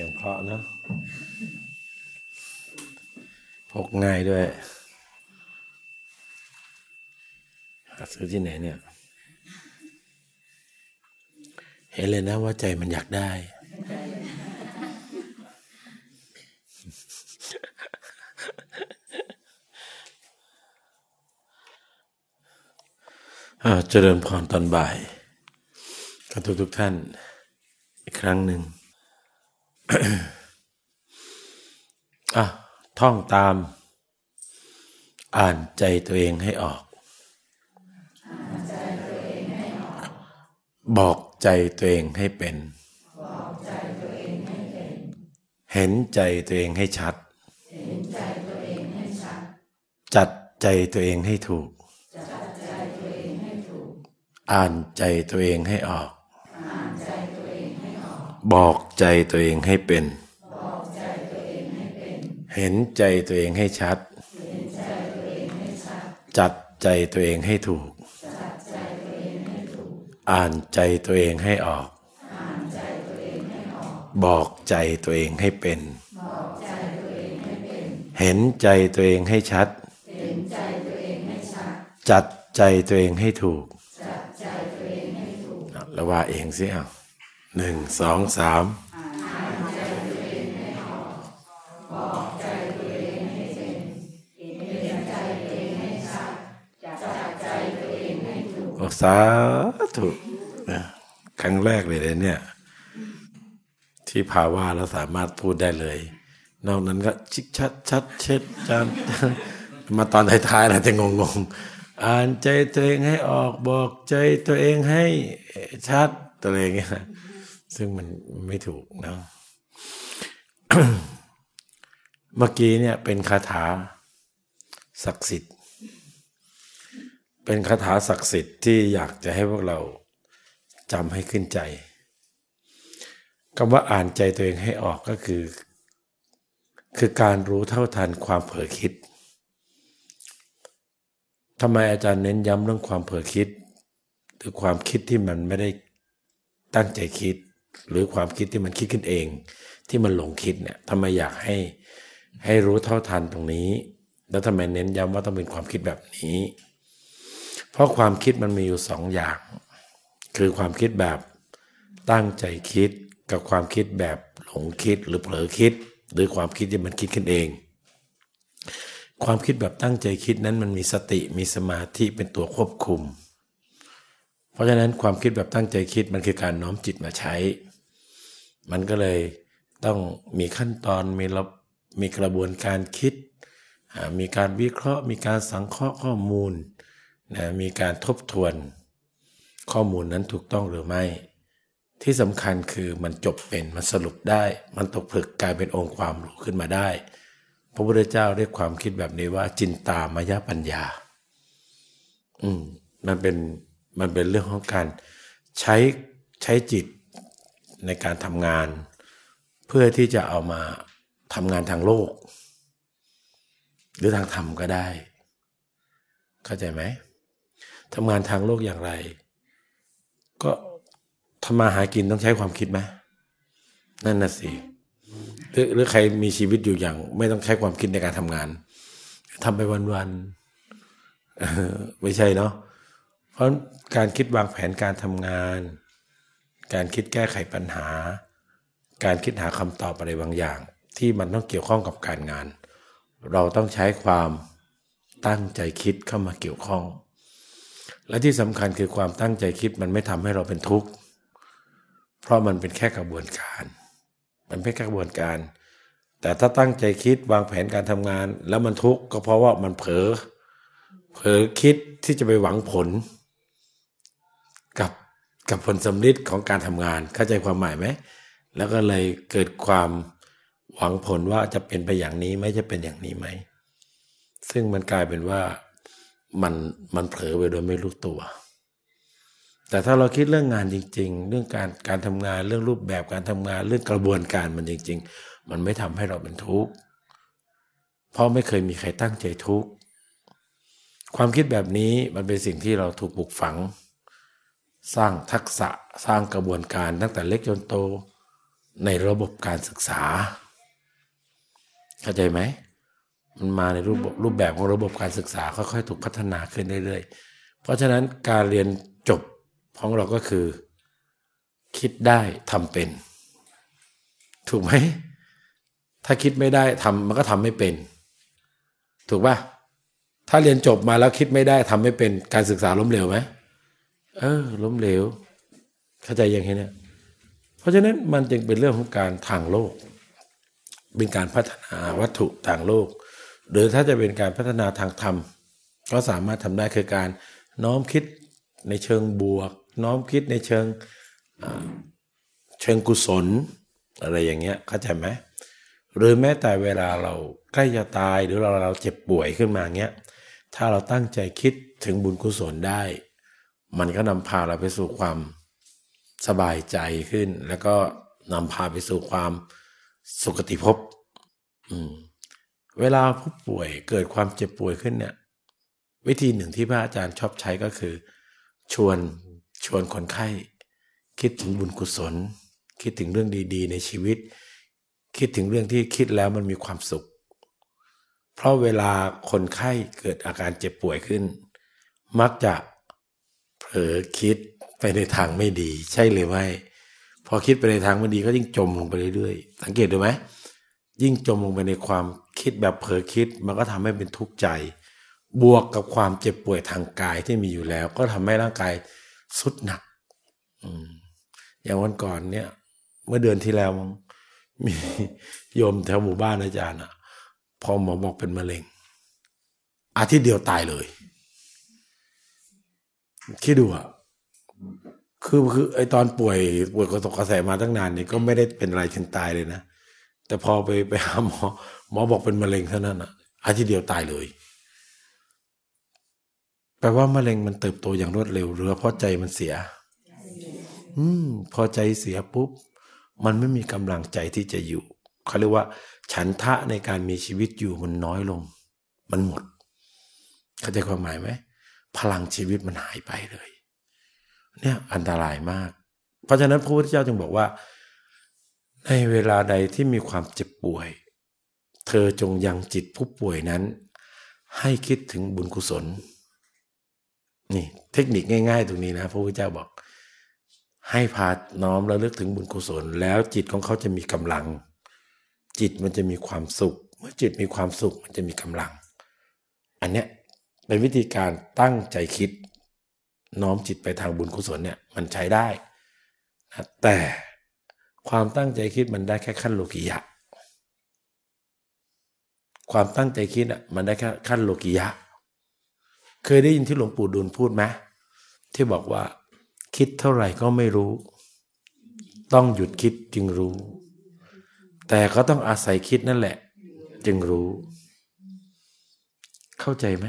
สียงเพราะเนาะพกง่ายด้วย หาซื้อที่ไหนเนี่ย เห็นเลยนะว่าใจมันอยากได้ เจริญพรตอนบ่ายกับทุกทุกท่าน อีกครั้งหนึ่ง อะท่องตาม อ่านใจตัวเองให้ออก บอกใจตัวเองให้เป็น เห็นใจตัวเองให้ชัด จัดใจตัวเองให้ถูก อ่านใจตัวเองให้ออก บอกใจตัวเองให้เป็น เห็นใจตัวเองให้ชัด จัดใจตัวเองให้ถูก อ่านใจตัวเองให้ออก บอกใจตัวเองให้เป็น เห็นใจตัวเองให้ชัด จัดใจตัวเองให้ถูกแล้วว่าเองสิอะ หนึ่งสองสามโอ้สาธุครั้งแรกเลยเนี่ย ที่ภาว่าเราสามารถพูดได้เลย นอกนั้นก็ชิดชัดชัดเช็ดจานมาตอนท้ายๆนะจะงงๆ อ่านใจตัวเองให้ออกบอกใจตัวเองให้ชัดตัวเองเงี้ย ซึ่งมันไม่ถูกนะเมื่อกี้เนี่ยเป็นคาถาศักดิ์สิทธิ์ เป็นคาถาศักดิ์สิทธิ์ที่อยากจะให้พวกเราจำให้ขึ้นใจคำว่าอ่านใจตัวเองให้ออกก็คือ คือการรู้เท่าทันความเผลอคิดทำไมอาจารย์เน้นย้ำเรื่องความเผลอคิด หรือความคิดที่มันไม่ได้ตั้งใจคิด หรือความคิดที่มันคิดขึ้นเอง ที่มันหลงคิดเนี่ยทำไมอยากให้ให้รู้เท่าทันตรงนี้ แล้วทำไมเน้นย้ำว่าต้องเป็นความคิดแบบนี้ เพราะความคิดมันมีอยู่สองอย่าง คือความคิดแบบตั้งใจคิดกับความคิดแบบหลงคิดหรือเผลอคิด หรือความคิดที่มันคิดขึ้นเอง ความคิดแบบตั้งใจคิดนั้นมันมีสติมีสมาธิเป็นตัวควบคุม เพราะฉะนั้นความคิดแบบตั้งใจคิดมันคือการน้อมจิตมาใช้ มันก็เลยต้องมีขั้นตอนมีระมีกระบวนการคิด มีการวิเคราะห์ มีการสังเคราะห์ข้อมูลนะมีการทบทวน ข้อมูลนั้นถูกต้องหรือไม่ ที่สำคัญคือมันจบเป็นมันสรุปได้ มันตกผลึกกลายเป็นองค์ความรู้ขึ้นมาได้ พระพุทธเจ้าเรียกความคิดแบบนี้ว่า จินตามายปัญญา อืมมันเป็นมันเป็นเรื่องของการใช้ใช้จิต ในการทำงาน เพื่อที่จะเอามาทำงานทางโลก หรือทางธรรมก็ได้ เข้าใจไหมทำงานทางโลกอย่างไร ก็ทำมาหากินต้องใช้ความคิดไหมนั่นน่ะสิหรือหรือใครมีชีวิตอยู่อย่าง ไม่ต้องใช้ความคิดในการทำงานทำไปวันๆไม่ใช่เนาะเพราะการคิดวางแผนการทำงาน การคิดแก้ไขปัญหา การคิดหาคำตอบอะไรบางอย่าง ที่มันต้องเกี่ยวข้องกับการงาน เราต้องใช้ความตั้งใจคิดเข้ามาเกี่ยวข้อง และที่สำคัญคือความตั้งใจคิดมันไม่ทำให้เราเป็นทุกข์ เพราะมันเป็นแค่กระบวนการ มันเป็นแค่กระบวนการ แต่ถ้าตั้งใจคิดวางแผนการทำงาน แล้วมันทุกข์ก็เพราะว่ามันเผลอ เผลอคิดที่จะไปหวังผล กับ กับผลสำลิดของการทำงานเข้าใจความหมายไหม แล้วก็เลยเกิดความหวังผลว่าจะเป็นไปอย่างนี้ไหมจะเป็นอย่างนี้ไหม ซึ่งมันกลายเป็นว่ามันมันเผลอไปโดยไม่รู้ตัว แต่ถ้าเราคิดเรื่องงานจริง ๆ เรื่องการการทำงานเรื่องรูปแบบการทำงานเรื่องกระบวนการมันจริง ๆ มันไม่ทำให้เราเป็นทุกข์เพราะไม่เคยมีใครตั้งใจทุกข์ความคิดแบบนี้มันเป็นสิ่งที่เราถูกปลูกฝัง สร้างทักษะสร้างกระบวนการตั้งแต่เล็กจนโตในระบบการศึกษา เข้าใจไหม มันมาในรูปรูปแบบของระบบการศึกษาค่อยๆถูกพัฒนาขึ้นเรื่อยๆ เพราะฉะนั้นการเรียนจบของเราก็คือ คิดได้ทำเป็น ถูกไหม ถ้าคิดไม่ได้ทำมันก็ทำไม่เป็น ถูกปะถ้าเรียนจบมาแล้วคิดไม่ได้ทำไม่เป็นการศึกษาล้มเหลวไหม เออ ล้มเหลวเข้าใจยังไงเนี่ยเพราะฉะนั้นมันจึงเป็นเรื่องของการทางโลก เป็นการพัฒนาวัตถุทางโลก หรือถ้าจะเป็นการพัฒนาทางธรรม ก็สามารถทำได้คือการน้อมคิดในเชิงบวก น้อมคิดในเชิงเชิงกุศล อะไรอย่างเงี้ยเข้าใจไหมหรือแม้แต่เวลาเราใกล้จะตายหรือเราเราเจ็บป่วยขึ้นมาเงี้ยถ้าเราตั้งใจคิดถึงบุญกุศลได้ มันก็นำพาเราไปสู่ความสบายใจขึ้น แล้วก็นำพาไปสู่ความสุขติภพเวลาผู้ป่วยเกิดความเจ็บป่วยขึ้นเนี่ย วิธีหนึ่งที่พระอาจารย์ชอบใช้ก็คือ ชวนชวนคนไข้ คิดถึงบุญกุศล คิดถึงเรื่องดีๆ ในชีวิต คิดถึงเรื่องที่คิดแล้วมันมีความสุข เพราะเวลาคนไข้เกิดอาการเจ็บป่วยขึ้น มักจะ เผลอคิดไปในทางไม่ดี ใช่หรือไม่พอคิดไปในทางไม่ดีก็ยิ่งจมลงไปเรื่อยๆสังเกตดูไหมยิ่งจมลงไปในความคิดแบบเผลอคิด มันก็ทำให้เป็นทุกข์ใจ บวกกับความเจ็บป่วยทางกายที่มีอยู่แล้ว ก็ทำให้ร่างกายสุดหนักอย่างวันก่อนเนี่ย เมื่อเดือนที่แล้วมมีโยมแถวหมู่บ้านอาจารย์อะ พอหมอบอกเป็นมะเร็งอาทิตย์เดียวตายเลย คิดดูอะคือคือไอตอนป่วยป่วยกระตกกระแสมาตั้งนานนี่ก็ไม่ได้เป็นอะไรถึงตายเลยนะ แต่พอไปไปหาหมอ หมอบอกเป็นมะเร็งเท่านั้นอะอาทิตย์เดียวตายเลย แปลว่ามะเร็งมันเติบโตอย่างรวดเร็วหรือเพราะใจมันเสีย อืม พอใจเสียปุ๊บ มันไม่มีกำลังใจที่จะอยู่เขาเรียกว่า ฉันทะในการมีชีวิตอยู่มันน้อยลง มันหมด เข้าใจความหมายไหม พลังชีวิตมันหายไปเลย เนี่ยอันตรายมาก เพราะฉะนั้นพระพุทธเจ้าจึงบอกว่า ในเวลาใดที่มีความเจ็บป่วย เธอจงยังจิตผู้ป่วยนั้น ให้คิดถึงบุญกุศล นี่ เทคนิคง่าย ๆ ตรงนี้นะ พระพุทธเจ้าบอก ให้พาน้อมระลึกถึงบุญกุศล แล้วจิตของเขาจะมีกำลัง จิตมันจะมีความสุข เมื่อจิตมีความสุขมันจะมีกำลัง อันเนี้ย เป็นวิธีการตั้งใจคิด น้อมจิตไปทางบุญกุศลเนี่ยมันใช้ได้นะแต่ความตั้งใจคิดมันได้แค่ขั้นโลกิยะ ความตั้งใจคิดอะมันได้แค่ขั้นโลกิยะ เคยได้ยินที่หลวงปู่ดูลพูดไหมที่บอกว่า คิดเท่าไหร่ก็ไม่รู้ ต้องหยุดคิดจึงรู้ แต่ก็ต้องอาศัยคิดนั่นแหละ จึงรู้ เข้าใจไหม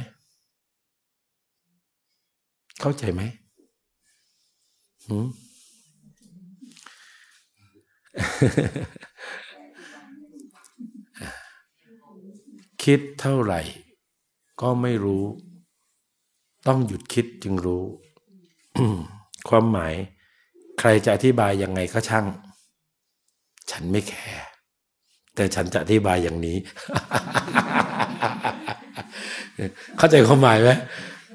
เข้าใจไหมคิดเท่าไหร่ ก็ไม่รู้ ต้องหยุดคิดจึงรู้ ความหมาย ใครจะอธิบายยังไงก็ช่าง ฉันไม่แคร์แต่ฉันจะอธิบายอย่างนี้ เข้าใจความหมายไหม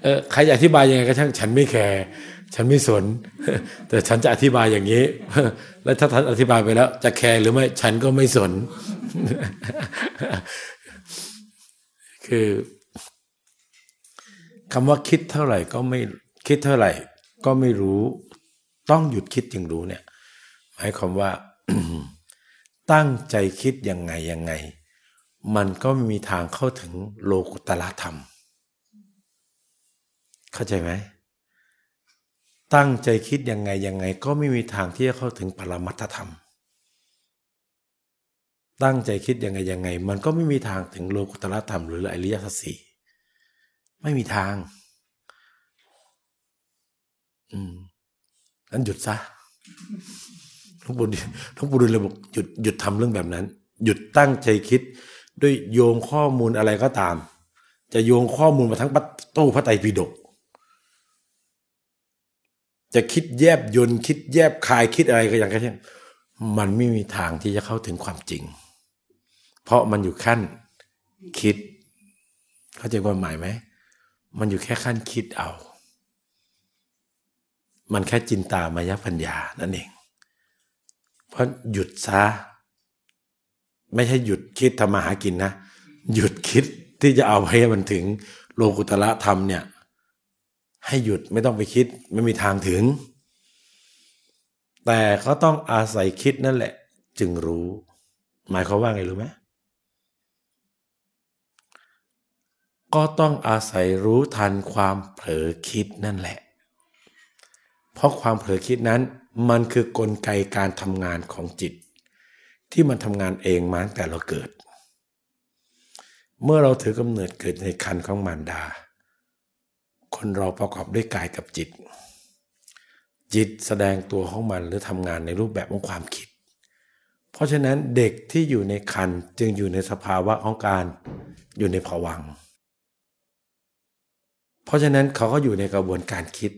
เออใครอธิบายยังไงก็ช่างฉันไม่แคร์ฉันไม่สน แต่ฉันจะอธิบายอย่างนี้ แล้วถ้าท่านอธิบายไปแล้ว จะแคร์หรือไม่ฉันก็ไม่สน คือคำว่าคิดเท่าไหร่ก็ไม่คิดเท่าไหร่ ก็ไม่รู้ ต้องหยุดคิดจึงรู้เนี่ย หมายความว่า ตั้งใจคิดยังไงยังไง มันก็ไม่มีทางเข้าถึงโลกุตละธรรม เข้าใจไหม ตั้งใจคิดยังไงยังไง ก็ไม่มีทางที่จะเข้าถึงปรมัตธรรม ตั้งใจคิดยังไงยังไง มันก็ไม่มีทางถึงโลกุตละธรรมหรืออริยสัจสี่ไม่มีทาง อืมนั้นหยุดซะทุกบุญทุกบุญเลยบอกหยุดหยุดทำเรื่องแบบนั้น หยุดตั้งใจคิด ด้วยโยงข้อมูลอะไรก็ตาม จะโยงข้อมูลมาทั้งปตู้พระไตรปิฎก จะคิดแยบยนคิดแยบคายคิดอะไรก็อย่างแค่นี้มันไม่มีทางที่จะเข้าถึงความจริง เพราะมันอยู่ขั้นคิด เข้าใจความหมายไหมมันอยู่แค่ขั้นคิดเอา มันแค่จินตามายปัญญานั่นเอง เพราะหยุดซะไม่ใช่หยุดคิดทำมาหากินนะ หยุดคิดที่จะเอาให้มันถึงโลกุตละธรรมเนี่ย ให้หยุดไม่ต้องไปคิดไม่มีทางถึง แต่เขาต้องอาศัยคิดนั่นแหละ จึงรู้ หมายเขาว่าไงรู้ไหมก็ต้องอาศัยรู้ทันความเผลอคิดนั่นแหละ เพราะความเผลอคิดนั้น มันคือกลไกการทำงานของจิต ที่มันทำงานเองมาตั้งแต่เราเกิด เมื่อเราถือกำเนิดเกิดในคันของมารดา คนเราประกอบด้วยกายกับจิต จิตแสดงตัวของมันหรือทำงานในรูปแบบของความคิด เพราะฉะนั้นเด็กที่อยู่ในคันจึงอยู่ในสภาวะของการอยู่ในภวัง เพราะฉะนั้นเขาก็อยู่ในกระบวนการคิด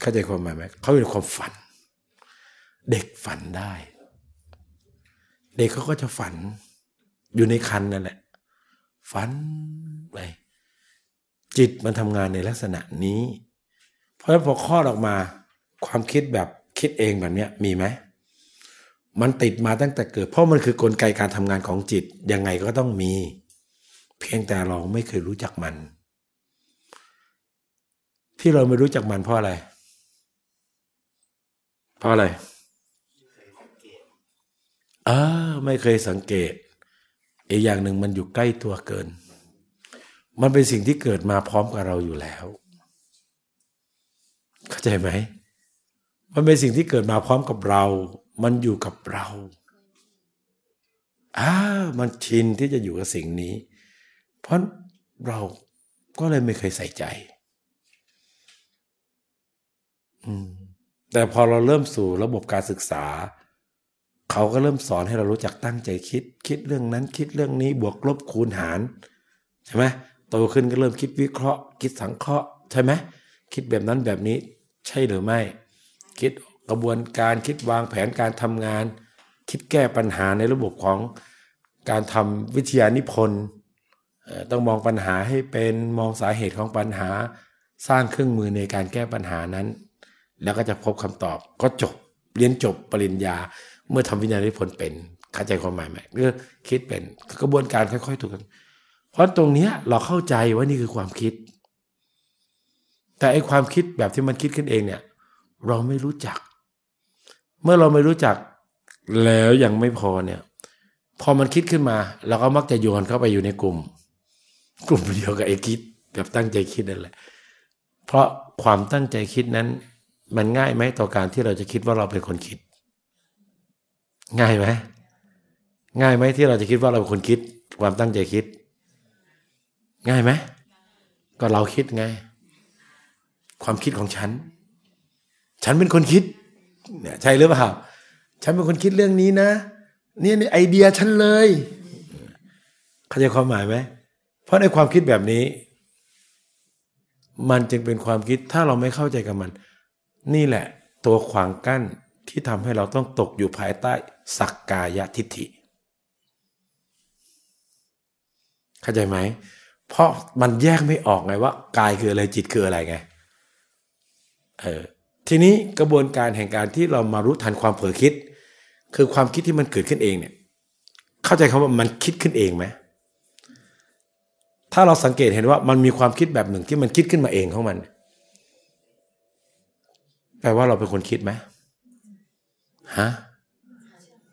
เข้าใจความหมายไหมเขาอยู่ในความฝัน เด็กฝันได้ เด็กเขาก็จะฝันอยู่ในคันนั่นแหละฝันไป จิตมันทำงานในลักษณะนี้ เพราะฉะนั้นพอคลอดออกมา ความคิดแบบคิดเองแบบนี้มีไหมมันติดมาตั้งแต่เกิด เพราะมันคือกลไกการทำงานของจิตยังไงก็ต้องมี เพียงแต่เราไม่เคยรู้จักมัน ที่เราไม่รู้จักมันเพราะอะไร เพราะอะไรเออไม่เคยสังเกตอีกอย่างหนึ่งมันอยู่ใกล้ตัวเกิน มันเป็นสิ่งที่เกิดมาพร้อมกับเราอยู่แล้ว เข้าใจไหม มันเป็นสิ่งที่เกิดมาพร้อมกับเรา มันอยู่กับเราอ่ามันชินที่จะอยู่กับสิ่งนี้ เพราะเราก็เลยไม่เคยใส่ใจ แต่พอเราเริ่มสู่ระบบการศึกษา เขาก็เริ่มสอนให้เรารู้จักตั้งใจคิด คิดเรื่องนั้นคิดเรื่องนี้บวกลบคูณหาร ใช่ไหม โตขึ้นก็เริ่มคิดวิเคราะห์ คิดสังเคราะห์ใช่ไหมคิดแบบนั้นแบบนี้ใช่หรือไม่ คิดกระบวนการคิดวางแผนการทำงาน คิดแก้ปัญหาในระบบของการทำวิทยานิพนธ์ต้องมองปัญหาให้เป็นมองสาเหตุของปัญหา สร้างเครื่องมือในการแก้ปัญหานั้น แล้วก็จะพบคำตอบก็จบเรียนจบปริญญา เมื่อทำวิญญานิพนธ์เป็นเข้าใจความหมายไหมเรื่อคิดเป็นกระบวนการค่อย ๆ ถูกกัน เพราะตรงเนี้ยเราเข้าใจว่านี่คือความคิด แต่ไอ้ความคิดแบบที่มันคิดขึ้นเองเนี่ย เราไม่รู้จัก เมื่อเราไม่รู้จักแล้วยังไม่พอเนี่ย พอมันคิดขึ้นมา เราก็มักจะโยนเข้าไปอยู่ในกลุ่ม กลุ่มเดียวกับไอ้คิดแบบตั้งใจคิดนั่นแหละ เพราะความตั้งใจคิดนั้น มันง่ายไหมต่อการที่เราจะคิดว่าเราเป็นคนคิด ง่ายไหมง่ายไหมที่เราจะคิดว่าเราเป็นคนคิด ความตั้งใจคิด ง่ายไหมก็เราคิดไง ความคิดของฉัน ฉันเป็นคนคิด เนี่ยใช่หรือเปล่า ฉันเป็นคนคิดเรื่องนี้นะนี่นี่ไอเดียฉันเลย เข้าใจความหมายไหม เพราะในความคิดแบบนี้ มันจึงเป็นความคิดถ้าเราไม่เข้าใจกับมัน นี่แหละ ตัวขวางกั้นที่ทำให้เราต้องตกอยู่ภายใต้สักกายทิฏฐิ เข้าใจไหม เพราะมันแยกไม่ออกไงว่ากายคืออะไรจิตคืออะไรไงเออทีนี้กระบวนการแห่งการที่เรามารู้ทันความเผลอคิด คือความคิดที่มันเกิดขึ้นเองเนี่ย เข้าใจคำว่ามันคิดขึ้นเองไหมถ้าเราสังเกตเห็นว่ามันมีความคิดแบบหนึ่งที่มันคิดขึ้นมาเองของมัน แปลว่าเราเป็นคนคิดไหมฮะ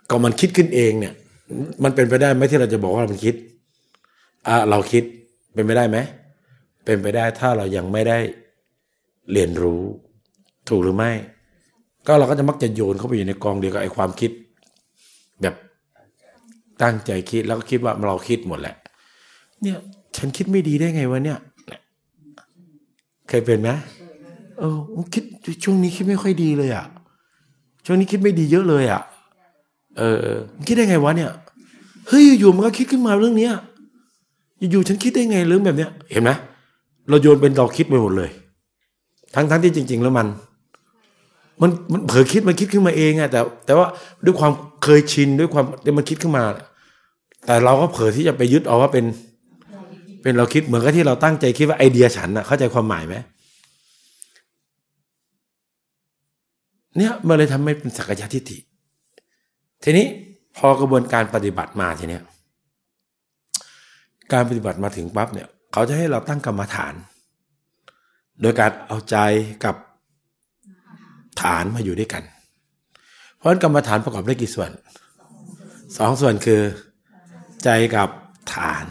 ก็มันคิดขึ้นเองเนี่ย มันเป็นไปได้ไหมที่เราจะบอกว่าเราเป็นคิดอะเราคิด เป็นไปได้ไหม เป็นไปได้ถ้าเรายังไม่ได้เรียนรู้ ถูกหรือไม่ ก็เราก็จะมักจะโยนเข้าไปอยู่ในกองเดียวกับไอ้ความคิด แบบตั้งใจคิดแล้วก็คิดว่าเราคิดหมดแหละ เนี่ย ฉันคิดไม่ดีได้ไงวะเนี่ยเคยเป็นไหมเออคิดช่วงนี้คิดไม่ค่อยดีเลยอะช่วงนี้คิดไม่ดีเยอะเลยอะ เออคิดได้ไงวะเนี่ยเฮ้ยอยู่มันก็คิดขึ้นมาเรื่องเนี้ย อยู่ฉันคิดได้ไงเรื่องแบบเนี้ย เห็นไหมเราโยนเป็นเราคิดไปหมดเลย ทั้งทั้งที่จริง ๆ แล้วมัน มันมันเผลอคิดมันคิดขึ้นมาเองอะแต่ แต่ว่าด้วยความเคยชินด้วยความมันคิดขึ้นมา แต่เราก็เผลอที่จะไปยึดเอาว่าเป็น เป็นเราคิดเหมือนกับที่เราตั้งใจคิดว่าไอเดียฉันอะเข้าใจความหมายไหมเนี่ยมันเลยทำให้เป็นสักยะทิฏฐิทีนี้พอกระบวนการปฏิบัติมาทีเนี้ย การปฏิบัติมาถึงปั๊บเนี่ยเขาจะให้เราตั้งกรรมฐาน โดยการเอาใจกับฐานมาอยู่ด้วยกัน เพราะกรรมฐานประกอบด้วยกี่ส่วนสองส่วนคือ ใจกับฐาน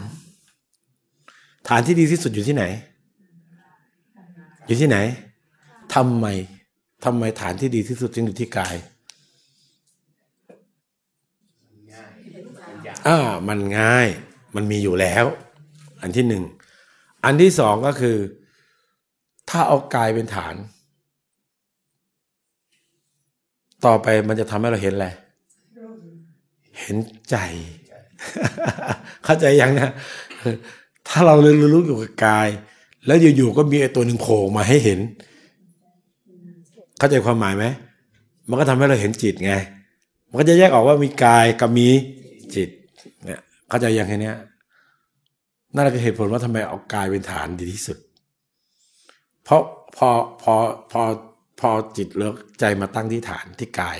ฐานที่ดีที่สุดอยู่ที่ไหน อยู่ที่ไหนทำไมทำไมฐานที่ดีที่สุดจึงอยู่ที่กายอ่ามันง่าย มันมีอยู่แล้ว อันที่หนึ่ง อันที่สองก็คือ ถ้าเอากายเป็นฐาน ต่อไปมันจะทำให้เราเห็นอะไร เห็นใจ เข้าใจยังนะถ้าเราเรียนรู้อยู่กับกาย แล้วอยู่ๆก็มีไอ้ตัวหนึ่งโผล่มาให้เห็น เข้าใจความหมายไหมมันก็ทำให้เราเห็นจิตไง มันก็จะแยกออกว่ามีกายกับมีจิตเนี่ย เข้าใจอย่างนี้นั่นคือเหตุผลว่าทำไมเอากายเป็นฐานดีที่สุด เพราะพอพอพอพอจิตเลิกใจมาตั้งที่ฐานที่กาย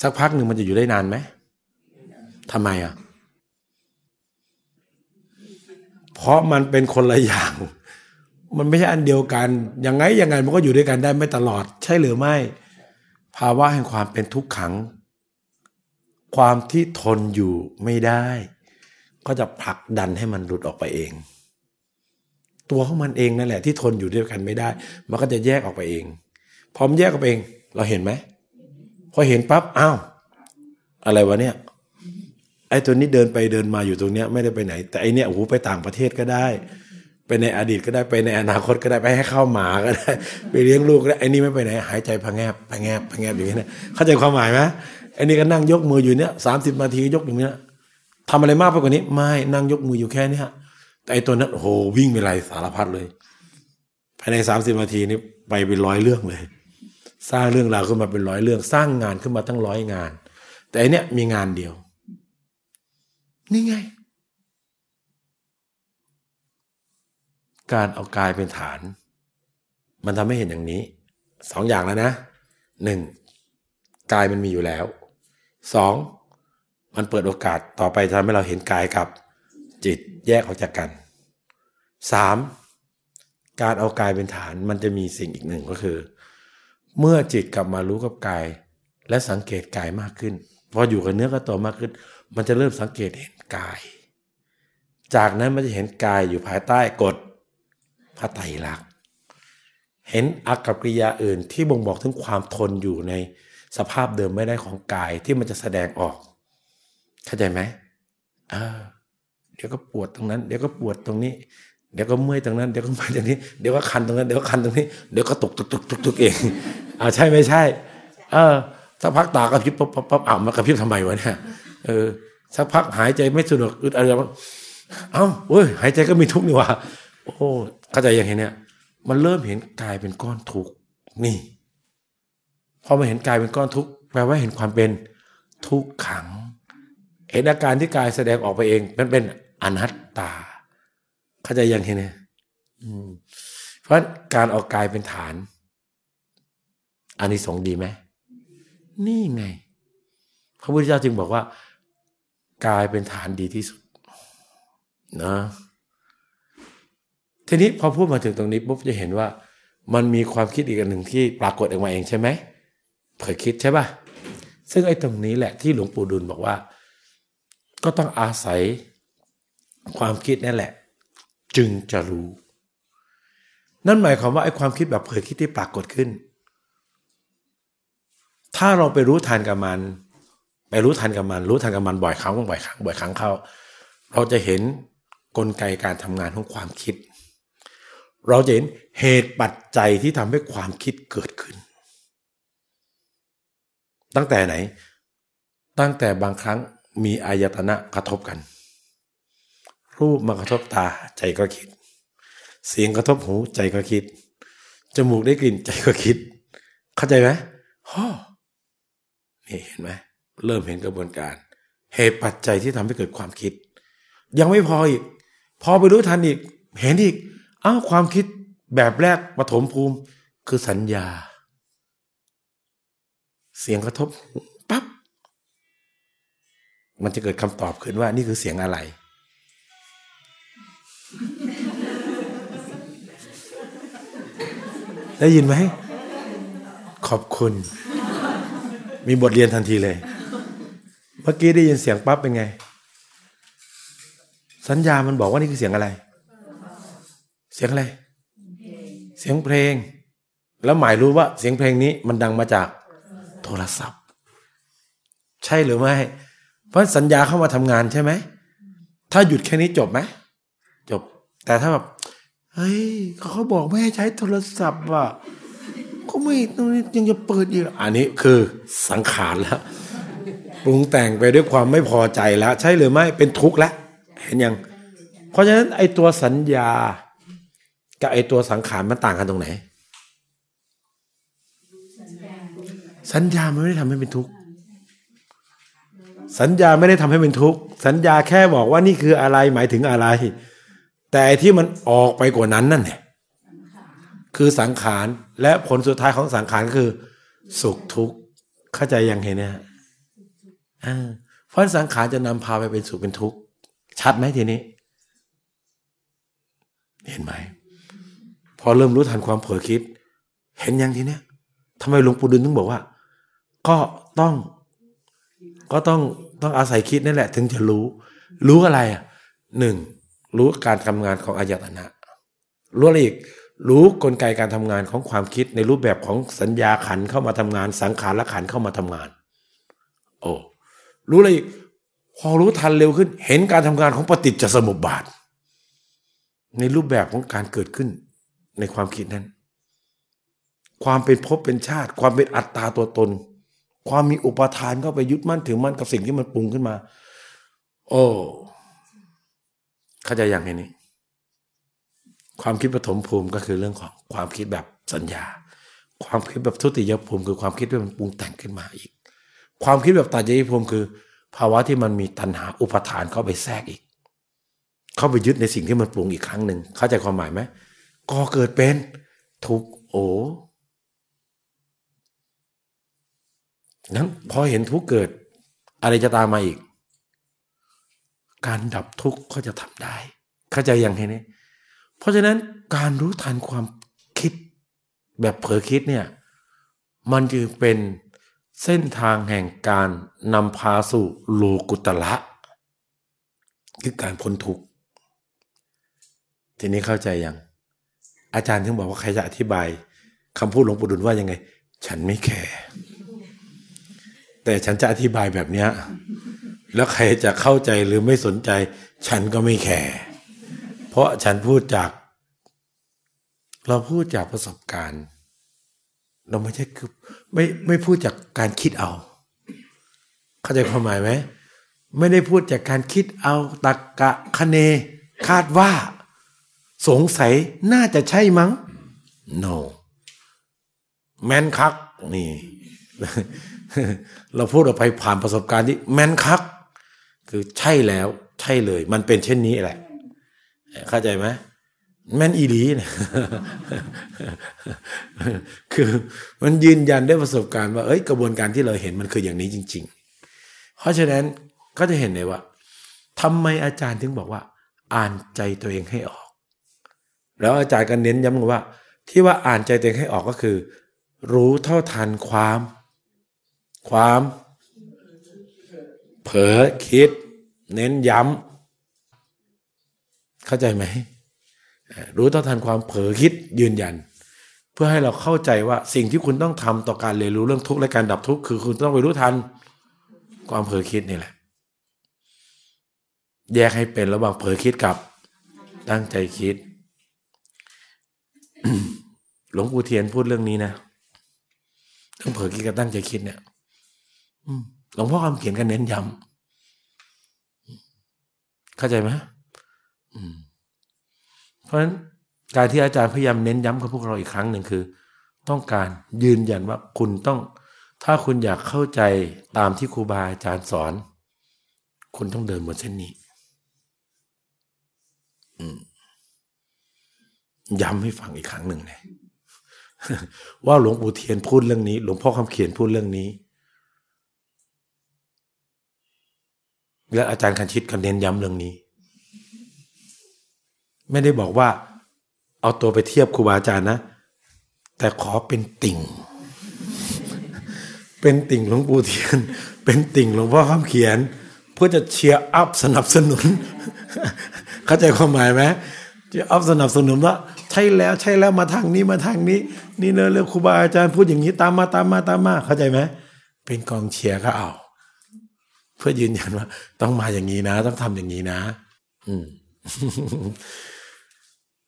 สักพักหนึ่งมันจะอยู่ได้นานไหมทำไมอะ เพราะมันเป็นคนละอย่าง มันไม่ใช่อันเดียวกัน ยังไงยังไงมันก็อยู่ด้วยกันได้ไม่ตลอด ใช่หรือไม่ ภาวะแห่งความเป็นทุกขัง ความที่ทนอยู่ไม่ได้ ก็จะผลักดันให้มันหลุดออกไปเอง ตัวของมันเองนั่นแหละ ที่ทนอยู่ด้วยกันไม่ได้ มันก็จะแยกออกไปเองพอมแยกออกไปเอง เราเห็นไหมพอเห็นปั๊บอ้าวอะไรวะเนี่ยไอ้ตัวนี้เดินไปเดินมาอยู่ตรงเนี้ยไม่ได้ไปไหน แต่ไอเนี้ยโอ้โหไปต่างประเทศก็ได้ ไปในอดีตก็ได้ไปในอนาคตก็ได้ไปให้ข้าวหมาก็ได้ ไปเลี้ยงลูกก็ได้ไอ้นี่ไม่ไปไหน หายใจพังแงบพังแงบพังแงบอย่างนี้นะเข้าใจความหมายไหมไอ้นี่ก็นั่งยกมืออยู่เนี้ยสามสิบนาทียกอย่างเนี้ย ทำอะไรมากไปกว่านี้ ไม่นั่งยกมืออยู่แค่เนี้ยแต่ไอ้ตัวนั้นโหวิ่งไปไรสารพัดเลย ภายในสามสิบนาทีนี้ไปเป็นร้อยเรื่องเลย สร้างเรื่องราวขึ้นมาเป็นร้อยเรื่อง สร้างงานขึ้นมาตั้งร้อยงาน แต่อันเนี้ยมีงานเดียว นี่ไง การเอากายเป็นฐาน มันทำให้เห็นอย่างนี้สองอย่างแล้วนะหนึ่งกายมันมีอยู่แล้วสอง มันเปิดโอกาสต่อไปทำให้เราเห็นกายกับ จิตแยกออกจากกันสามการเอากายเป็นฐานมันจะมีสิ่งอีกหนึ่งก็คือ เมื่อจิตกลับมารู้กับกาย และสังเกตกายมากขึ้นพออยู่กับเนื้อกับตัวมากขึ้น มันจะเริ่มสังเกตเห็นกาย จากนั้นมันจะเห็นกายอยู่ภายใต้กฎพระไตรลักษณ์เห็นอากับกิริยาอื่นที่บ่งบอกถึงความทนอยู่ในสภาพเดิมไม่ได้ของกายที่มันจะแสดงออก เข้าใจไหมเออเดี๋ยวก็ปวดตรงนั้น เดี๋ยวก็ปวดตรงนี้ เดี๋ยวก็เมื่อยตรงนั้น เดี๋ยวก็เมื่อยตรงนี้ เดี๋ยวก็คันตรงนั้น เดี๋ยวก็คันตรงนี้ เดี๋ยวก็ตกตุกตุกตุกตุกเองอ่าใช่ไม่ใช่ เออสักพักตากระพริบปั๊บปั๊บปั๊บอ้าวมากระพริบทำไมวะเนี่ย เออ สักพักหายใจไม่สะดวกอึดอะไรบ้างเอ้าเว้ยหายใจก็มีทุกข์นี่วะโอ้เข้าใจอย่างนี้เนี่ย มันเริ่มเห็นกายเป็นก้อนทุกข์นี่พอมาเห็นกายเป็นก้อนทุกข์แปลว่าเห็นความเป็นทุกขัง เห็นอาการที่กายแสดงออกไปเองมันเป็นอนัตตา เข้าใจยังทีนี้เพราะการออกกายเป็นฐาน อันนี้สงดีไหมนี่ไง พระพุทธเจ้าจึงบอกว่ากายเป็นฐานดีที่สุดนะทีนี้พอพูดมาถึงตรงนี้ปุ๊บจะเห็นว่า มันมีความคิดอีกอันหนึ่งที่ปรากฏออกมาเองใช่ไหมเผยคิดใช่ป่ะซึ่งไอ้ตรงนี้แหละที่หลวงปู่ดุลบอกว่า ก็ต้องอาศัยความคิดนั่นแหละ จึงจะรู้ นั่นหมายความว่าไอ้ความคิดแบบเผยคิดที่ปรากฏขึ้น ถ้าเราไปรู้ทันกับมัน ไปรู้ทันกับมัน รู้ทันกับมันบ่อยครั้งบ่อยครั้งบ่อยครั้งเข้า เราจะเห็นนกลไกการทำงานของความคิด เราจะเห็นเหตุปัจจัยที่ทำให้ความคิดเกิดขึ้น ตั้งแต่ไหน ตั้งแต่บางครั้ง มีอายตนะกระทบกัน รูปมากระทบตาใจก็คิด เสียงกระทบหูใจก็คิด จมูกได้กลิ่นใจก็คิด เข้าใจไหมฮ่อนี่เห็นไหมเริ่มเห็นกระบวนการ เหตุปัจจัยที่ทำให้เกิดความคิด ยังไม่พออีก พอไปรู้ทันอีก เห็นอีกอ้าวความคิดแบบแรกปฐมภูมิคือสัญญา เสียงกระทบปั๊บ มันจะเกิดคำตอบขึ้นว่านี่คือเสียงอะไร ได้ยินไหม ขอบคุณ มีบทเรียนทันทีเลย เมื่อกี้ได้ยินเสียงปั๊บเป็นไง สัญญามันบอกว่านี่คือเสียงอะไร เสียงอะไร เสียงเพลง แล้วหมายรู้ว่าเสียงเพลงนี้มันดังมาจากโทรศัพท์ ใช่หรือไม่ เพราะสัญญาเข้ามาทำงานใช่ไหม ถ้าหยุดแค่นี้จบไหม จบ แต่ถ้าแบบเฮ้ยเขาบอกไม่ให้ใช้โทรศัพท์ว่ะก็ไม่ตรงนี้ยังจะเปิดอีกอันนี้คือสังขารแล้วปรุงแต่งไปด้วยความไม่พอใจแล้ว ใช่หรือไม่เป็นทุกข์แล้วเห็นยัง เพราะฉะนั้นไอ้ตัวสัญญา กับไอ้ตัวสังขารมันต่างกันตรงไหน สัญญามันไม่ได้ทำให้เป็นทุกข์ สัญญาไม่ได้ทำให้เป็นทุกข์ สัญญาแค่บอกว่านี่คืออะไรหมายถึงอะไร แต่ที่มันออกไปกว่านั้นนั่นเนี่ยคือสังขารและผลสุดท้ายของสังขารคือ สุขทุกข์เข้าใจยังเห็นเนี่ยเพราะสังขารจะนำพาไปเป็นสุขเป็นทุกข์ชัดไหมทีนี้ เห็นไหมพอเริ่มรู้ทันความเผลอคิด เห็นยังทีเนี้ยทำไมหลวงปู่ดุลถึงบอกว่า ก็ต้องก็ต้อง ต้องอาศัยคิดนั่แหละ ถึงจะรู้ รู้อะไรอะหนึ่งรู้การทำงานของอายตนะ รู้อะไรอีก รู้กลไกการทำงานของความคิดในรูปแบบของสัญญาขันเข้ามาทำงาน สังขารละขันเข้ามาทำงาน โอ้รู้อะไรอีกพอรู้ทันเร็วขึ้น เห็นการทำงานของปฏิจจสมุปบาท ในรูปแบบของการเกิดขึ้นในความคิดนั้น ความเป็นภพเป็นชาติ ความเป็นอัตตาตัวตน ความมีอุปทานเข้าไปยึดมั่นถือมั่นกับสิ่งที่มันปรุงขึ้นมา โอ้เข้าใจอย่างนี้ ความคิดปฐมภูมิก็คือเรื่องของความคิดแบบสัญญา ความคิดแบบทุติยภูมิ คือความคิดที่มันปรุงแต่งขึ้นมาอีก ความคิดแบบตาจยภูมิคือ ภาวะที่มันมีตัณหาอุปทานเข้าไปแทรกอีก เข้าไปยึดในสิ่งที่มันปรุงอีกครั้งหนึ่งเข้าใจความหมายไหมก็เกิดเป็นทุกโอ นั้นพอเห็นทุกเกิด อะไรจะตามมาอีก การดับทุกข์ก็จะทำได้ เข้าใจอย่างนี้ เพราะฉะนั้นการรู้ทันความคิดแบบเผลอคิดเนี่ย มันจึงเป็นเส้นทางแห่งการนำพาสู่โลกุตละ คือการพ้นทุกข์ ทีนี้เข้าใจยัง อาจารย์ถึงบอกว่าใครจะอธิบายคำพูดหลวงปู่ดุลว่ายังไง ฉันไม่แคร์ แต่ฉันจะอธิบายแบบเนี้ยแล้วใครจะเข้าใจหรือไม่สนใจ ฉันก็ไม่แคร์เพราะฉันพูดจาก เราพูดจากประสบการณ์ เราไม่ใช่คือไม่ไม่พูดจากการคิดเอา เข้าใจความหมายไหมไม่ได้พูดจากการคิดเอาตักกะคะเน คาดว่า สงสัยน่าจะใช่มั้ง no แมนคักนี่ เราพูดออกไปผ่านประสบการณ์ที่แมนคัก คือใช่แล้ว ใช่เลย มันเป็นเช่นนี้แหละ เข้าใจไหมแม่นอีหลีนะคือมันยืนยันได้ประสบการณ์ว่า เอ้ยกระบวนการที่เราเห็นมันคืออย่างนี้จริง ๆ เพราะฉะนั้นก็จะเห็นเลยว่าทำไมอาจารย์ถึงบอกว่า อ่านใจตัวเองให้ออก แล้วอาจารย์ก็เน้นย้ำว่า ที่ว่าอ่านใจตัวเองให้ออกก็คือ รู้เท่าทันความ ความเผลอคิด เน้นย้ำเข้าใจไหมรู้ต้องทันความเผลอคิดยืนยัน เพื่อให้เราเข้าใจว่าสิ่งที่คุณต้องทำต่อการเรียนรู้เรื่องทุกข์และการดับทุกข์คือคุณต้องไปรู้ทัน ความเผลอคิดนี่แหละ แยกให้เป็นระหว่างเผลอคิดกับตั้งใจคิด หลวงปู่เทียนพูดเรื่องนี้นะเรื่องเผลอคิดกับตั้งใจคิดเนี่ย หลวงพ่อคำเขียนกันเน้นย้ำเข้าใจไหมเพราะฉะนั้นการที่อาจารย์พยายามเน้นย้ำกับพวกเราอีกครั้งหนึ่งคือ ต้องการยืนยันว่าคุณต้อง ถ้าคุณอยากเข้าใจตามที่ครูบาอาจารย์สอน คุณต้องเดินบนเส้นนี้ย้ำให้ฟังอีกครั้งหนึ่งเลยว่าหลวงปู่เทียนพูดเรื่องนี้ หลวงพ่อคำเขียนพูดเรื่องนี้ และอาจารย์คันชิตก็เน้นย้ำเรื่องนี้ ไม่ได้บอกว่า เอาตัวไปเทียบครูบาอาจารย์นะ แต่ขอเป็นติ่ง เป็นติ่งหลวงปู่เทียน เป็นติ่งหลวงพ่อคำเขียน เพื่อจะเชียร์อัพสนับสนุน เข้าใจความหมายไหมจะอัพสนับสนุนว่าใช่แล้วใช่แล้วมาทางนี้มาทางนี้ นี่เนอะเรื่องครูบาอาจารย์พูดอย่างนี้ตามมาตามมาตามมา เข้าใจไหมเป็นกองเชียร์ก็เอา เพื่อยืนยันว่า ต้องมาอย่างนี้นะ ต้องทำอย่างนี้นะ อืม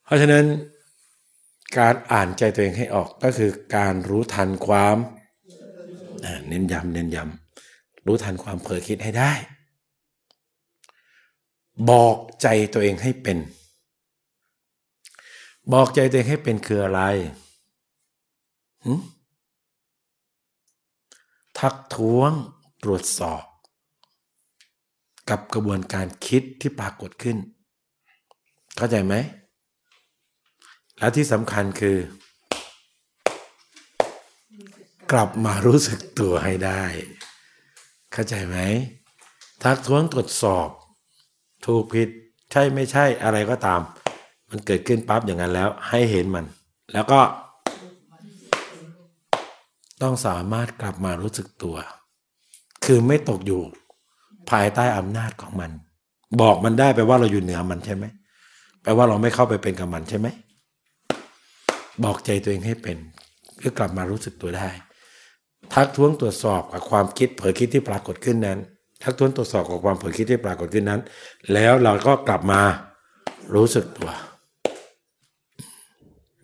เพราะฉะนั้น การอ่านใจตัวเองให้ออกก็คือการรู้ทันความเน้นย้ำเน้นย้ำรู้ทันความเผลอคิดให้ได้ บอกใจตัวเองให้เป็น บอกใจตัวเองให้เป็นคืออะไรทักท้วงตรวจสอบ กับกระบวนการคิดที่ปรากฏขึ้น เข้าใจไหม และที่สำคัญคือ กลับมารู้สึกตัวให้ได้ เข้าใจไหม ทักท้วงตรวจสอบ ถูกผิดใช่ไม่ใช่อะไรก็ตาม มันเกิดขึ้นปั๊บอย่างนั้นแล้ว ให้เห็นมัน แล้วก็ ต้องสามารถกลับมารู้สึกตัว คือไม่ตกอยู่ ภายใต้อำนาจของมัน บอกมันได้แปลว่าเราอยู่เหนือมันใช่ไหมแปลว่าเราไม่เข้าไปเป็นกับมันใช่ไหมบอกใจตัวเองให้เป็นเพื่อกลับมารู้สึกตัวได้ ทักท้วงตรวจสอบกับความคิดเผยคิดที่ปรากฏขึ้นนั้น ทักท้วงตรวจสอบกับความเผยคิดที่ปรากฏขึ้นนั้น แล้วเราก็กลับมารู้สึกตัว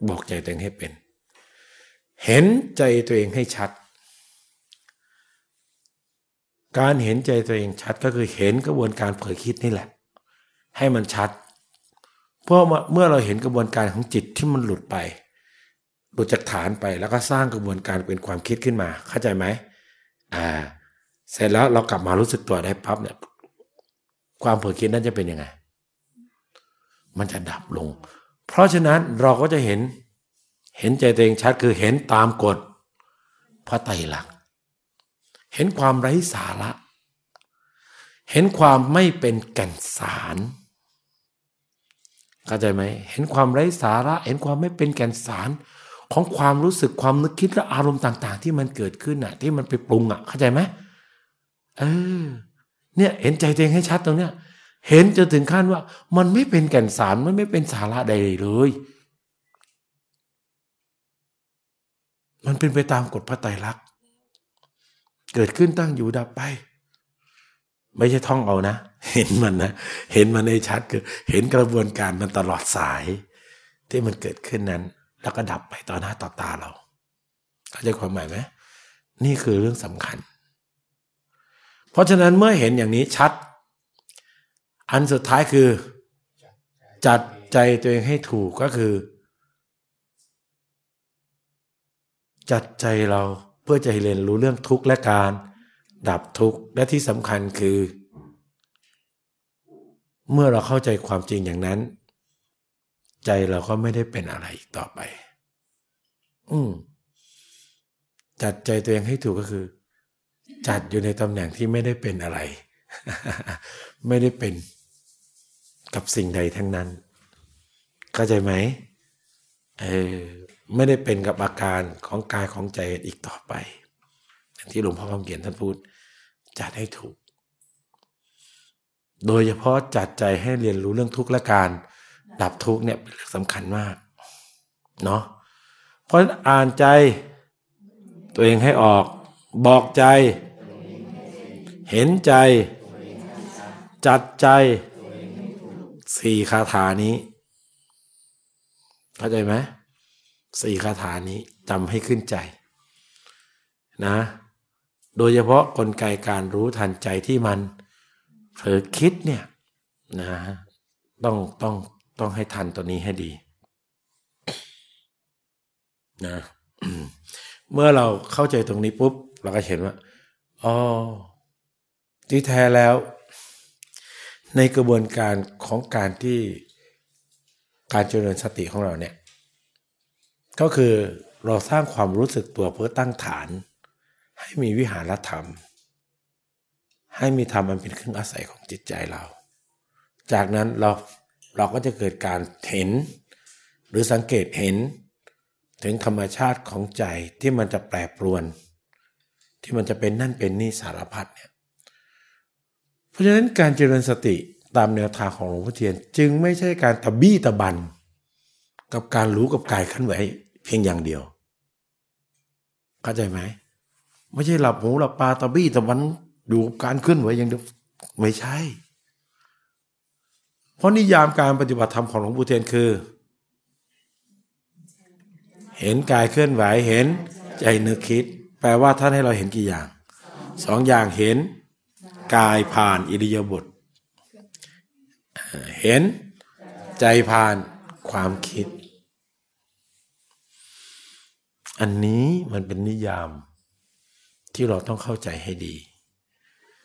บอกใจตัวเองให้เป็น เห็นใจตัวเองให้ชัด การเห็นใจตัวเองชัดก็คือเห็นกระบวนการเผยคิดนี่แหละ ให้มันชัด เพราะเมื่อเราเห็นกระบวนการของจิตที่มันหลุดไปหลุดจากฐานไปแล้วก็สร้างกระบวนการเป็นความคิดขึ้นมา เข้าใจไหมอ่า เสร็จแล้วเรากลับมารู้สึกตัวได้ปั๊บเนี่ย ความเผยคิดนั้นจะเป็นยังไง มันจะดับลง เพราะฉะนั้นเราก็จะเห็น เห็นใจตัวเองชัดคือเห็นตามกฎพระไตรลักษณ์ เห็นความไร้สาระ เห็นความไม่เป็นแก่นสารเข้าใจไหมเห็นความไร้สาระ เห็นความไม่เป็นแก่นสารของความรู้สึกความนึกคิดและอารมณ์ต่าง ๆ ที่มันเกิดขึ้นอะ ที่มันไปปรุงอะ เข้าใจไหมเออ เนี่ย เห็นใจตัวเองให้ชัดตรงเนี้ย เห็นจะถึงขั้นว่า มันไม่เป็นแก่นสารมันไม่เป็นสาระใดเลย มันเป็นไปตามกฎพระไตรลักษณ์ เกิดขึ้นตั้งอยู่ดับไป ไม่ใช่ท่องเอานะ เห็นมันนะเห็นมันในชัดคือเห็นกระบวนการมันตลอดสาย ที่มันเกิดขึ้นนั้น แล้วก็ดับไปต่อหน้าต่อตาเราเข้าใจความหมายไหมนี่คือเรื่องสำคัญ เพราะฉะนั้นเมื่อเห็นอย่างนี้ชัด อันสุดท้ายคือ จัดใจตัวเองให้ถูกก็คือ จัดใจเรา เพื่อจะเรียนรู้เรื่องทุกข์และการดับทุกข์และที่สำคัญคือ เมื่อเราเข้าใจความจริงอย่างนั้น ใจเราก็ไม่ได้เป็นอะไรอีกต่อไป อืมจัดใจตัวเองให้ถูกก็คือ จัดอยู่ในตำแหน่งที่ไม่ได้เป็นอะไร ไม่ได้เป็นกับสิ่งใดทั้งนั้น เข้าใจไหมเออ ไม่ได้เป็นกับอาการของกายของใจอีกต่อไปอย่างที่หลวงพ่อคำเขียนท่านพูดจัดให้ถูก โดยเฉพาะจัดใจให้เรียนรู้เรื่องทุกข์และการดับทุกข์เนี่ยเป็นเรื่องสำคัญมากเนาะเพราะอ่านใจตัวเองให้ออก บอกใจ เห็นใจ จัดใจสี่คาถานี้ เข้าใจไหม สี่คาถานี้จำให้ขึ้นใจนะ โดยเฉพาะกลไกการรู้ทันใจที่มันเผลอคิดเนี่ยนะต้องต้องต้องให้ทันตัวนี้ให้ดีนะเมื่อเราเข้าใจตรงนี้ปุ๊บ เราก็เห็นว่าอ๋อที่แท้แล้ว ในกระบวนการของการที่การเจริญสติของเราเนี่ย ก็คือเราสร้างความรู้สึกตัวเพื่อตั้งฐาน ให้มีวิหารธรรม ให้มีธรรมมันเป็นเครื่องอาศัยของจิตใจเรา จากนั้นเราเราก็จะเกิดการเห็น หรือสังเกตเห็น ถึงธรรมชาติของใจที่มันจะแปรปรวน ที่มันจะเป็นนั่นเป็นนี่สารพัดเนี่ยเพราะฉะนั้นการเจริญสติตามแนวทางของหลวงพ่อเทียน จึงไม่ใช่การตะบี้ตะบัน กับการรู้กับกายขั้นไหว เพียงอย่างเดียว เข้าใจไหมไม่ใช่หลับหูหลับตาตะบี้ตะบันดูการเคลื่อนไหวอย่างเดียวไม่ใช่ เพราะนิยามการปฏิบัติธรรมของหลวงปู่เทียนคือ เห็นกายเคลื่อนไหวเห็นใจนึกคิด แปลว่าท่านให้เราเห็นกี่อย่างสองอย่างเห็นกายผ่านอิริยาบถเห็นใจผ่านความคิด อันนี้มันเป็นนิยามที่เราต้องเข้าใจให้ดี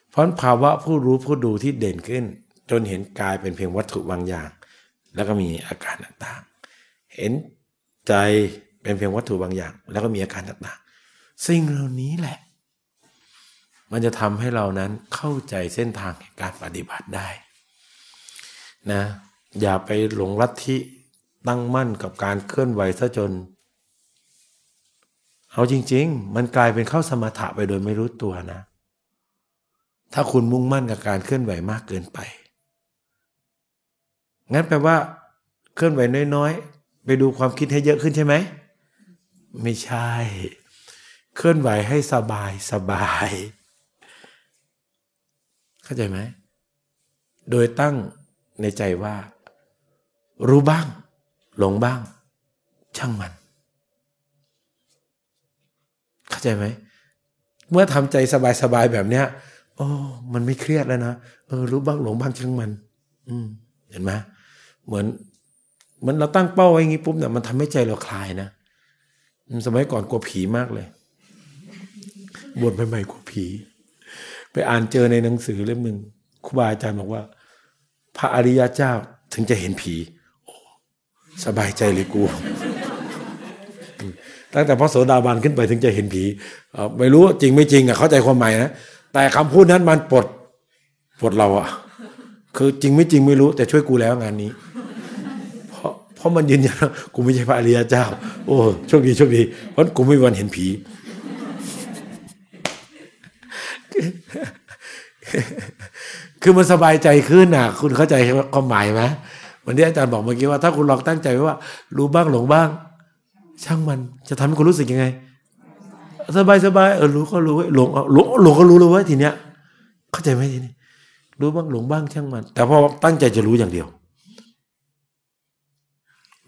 เพราะภาวะผู้รู้ผู้ดูที่เด่นขึ้น จนเห็นกายเป็นเพียงวัตถุบางอย่าง แล้วก็มีอาการต่างๆ เห็นใจเป็นเพียงวัตถุบางอย่าง แล้วก็มีอาการต่างๆ สิ่งเหล่านี้แหละ มันจะทำให้เรานั้นเข้าใจเส้นทางการปฏิบัติได้นะอย่าไปหลงลัทธิตั้งมั่นกับการเคลื่อนไหวซะจน เอาจริง ๆ มันกลายเป็นเข้าสมถะไปโดยไม่รู้ตัวนะ ถ้าคุณมุ่งมั่นกับการเคลื่อนไหวมากเกินไป งั้นแปลว่า เคลื่อนไหวน้อยๆ ไปดูความคิดให้เยอะขึ้นใช่ไหม ไม่ใช่ เคลื่อนไหวให้สบายสบาย เข้าใจไหม โดยตั้งในใจว่า รู้บ้าง หลงบ้าง ช่างมัน เข้าใจไหม เมื่อทำใจสบายๆแบบเนี้ยโอ้มันไม่เครียดแล้วนะเออรู้บ้างหลงบ้างช่างมัน อืม เห็นไหมเหมือนเหมือนเราตั้งเป้าไว้อย่างงี้ปุ๊บเนี่ยมันทำให้ใจเราคลายนะสมัยก่อนกลัวผีมากเลย บวชใหม่ๆกลัวผี ไปอ่านเจอในหนังสือเล่มหนึ่งครูบาอาจารย์บอกว่า พระอริยเจ้าถึงจะเห็นผีสบายใจเลยกู ตั้งแต่พระโสดาบันขึ้นไปถึงจะเห็นผีไม่รู้จริงไม่จริงอะเข้าใจความหมายนะแต่คำพูดนั้นมันปลดปลดเราอะ คือจริงไม่จริงไม่รู้ แต่ช่วยกูแล้วงานนี้ เพราะเพราะมันยืนยันกูไม่ใช่พระอริยเจ้า โอ้โชคดีโชคดี เพราะกูไม่มีวันเห็นผีคือมันสบายใจขึ้นอะ คุณเข้าใจความหมายไหมวันนี้อาจารย์บอกเมื่อกี้ว่าถ้าคุณลองตั้งใจไว้ว่า รู้บ้างหลงบ้าง ช่างมันจะทำให้คุณรู้สึกยังไง สบายสบายเออรู้ก็รู้หลงหลงหลงก็รู้เลยว่าทีเนี้ย เข้าใจไหมทีนี้รู้บ้างหลงบ้างช่างมัน แต่พอตั้งใจจะรู้อย่างเดียว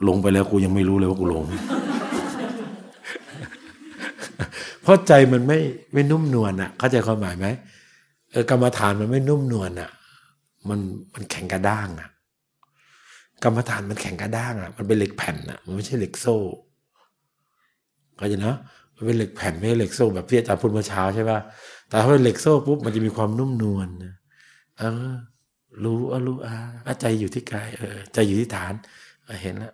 หลงไปแล้วกูยังไม่รู้เลยว่ากูหลงเพราะใจมันไม่ไม่นุ่มนวลอะ เข้าใจความหมายไหมเออกรรมฐานมันไม่นุ่มนวลอะ มันมันแข็งกระด้างอะ กรรมฐานมันแข็งกระด้างอะ มันเป็นเหล็กแผ่นอะ มันไม่ใช่เหล็กโซ่ เข้าใจนะมันเป็นเหล็กแผ่นไม่ใช่เหล็กโซ่แบบที่อาจารย์พูดเมื่อเช้าใช่ป่ะแต่ถ้าเป็นเหล็กโซ่ปุ๊บมันจะมีความนุ่มนวลนะเออ รู้อรู้อาใจอยู่ที่กายเออใจอยู่ที่ฐานเห็นแล้ว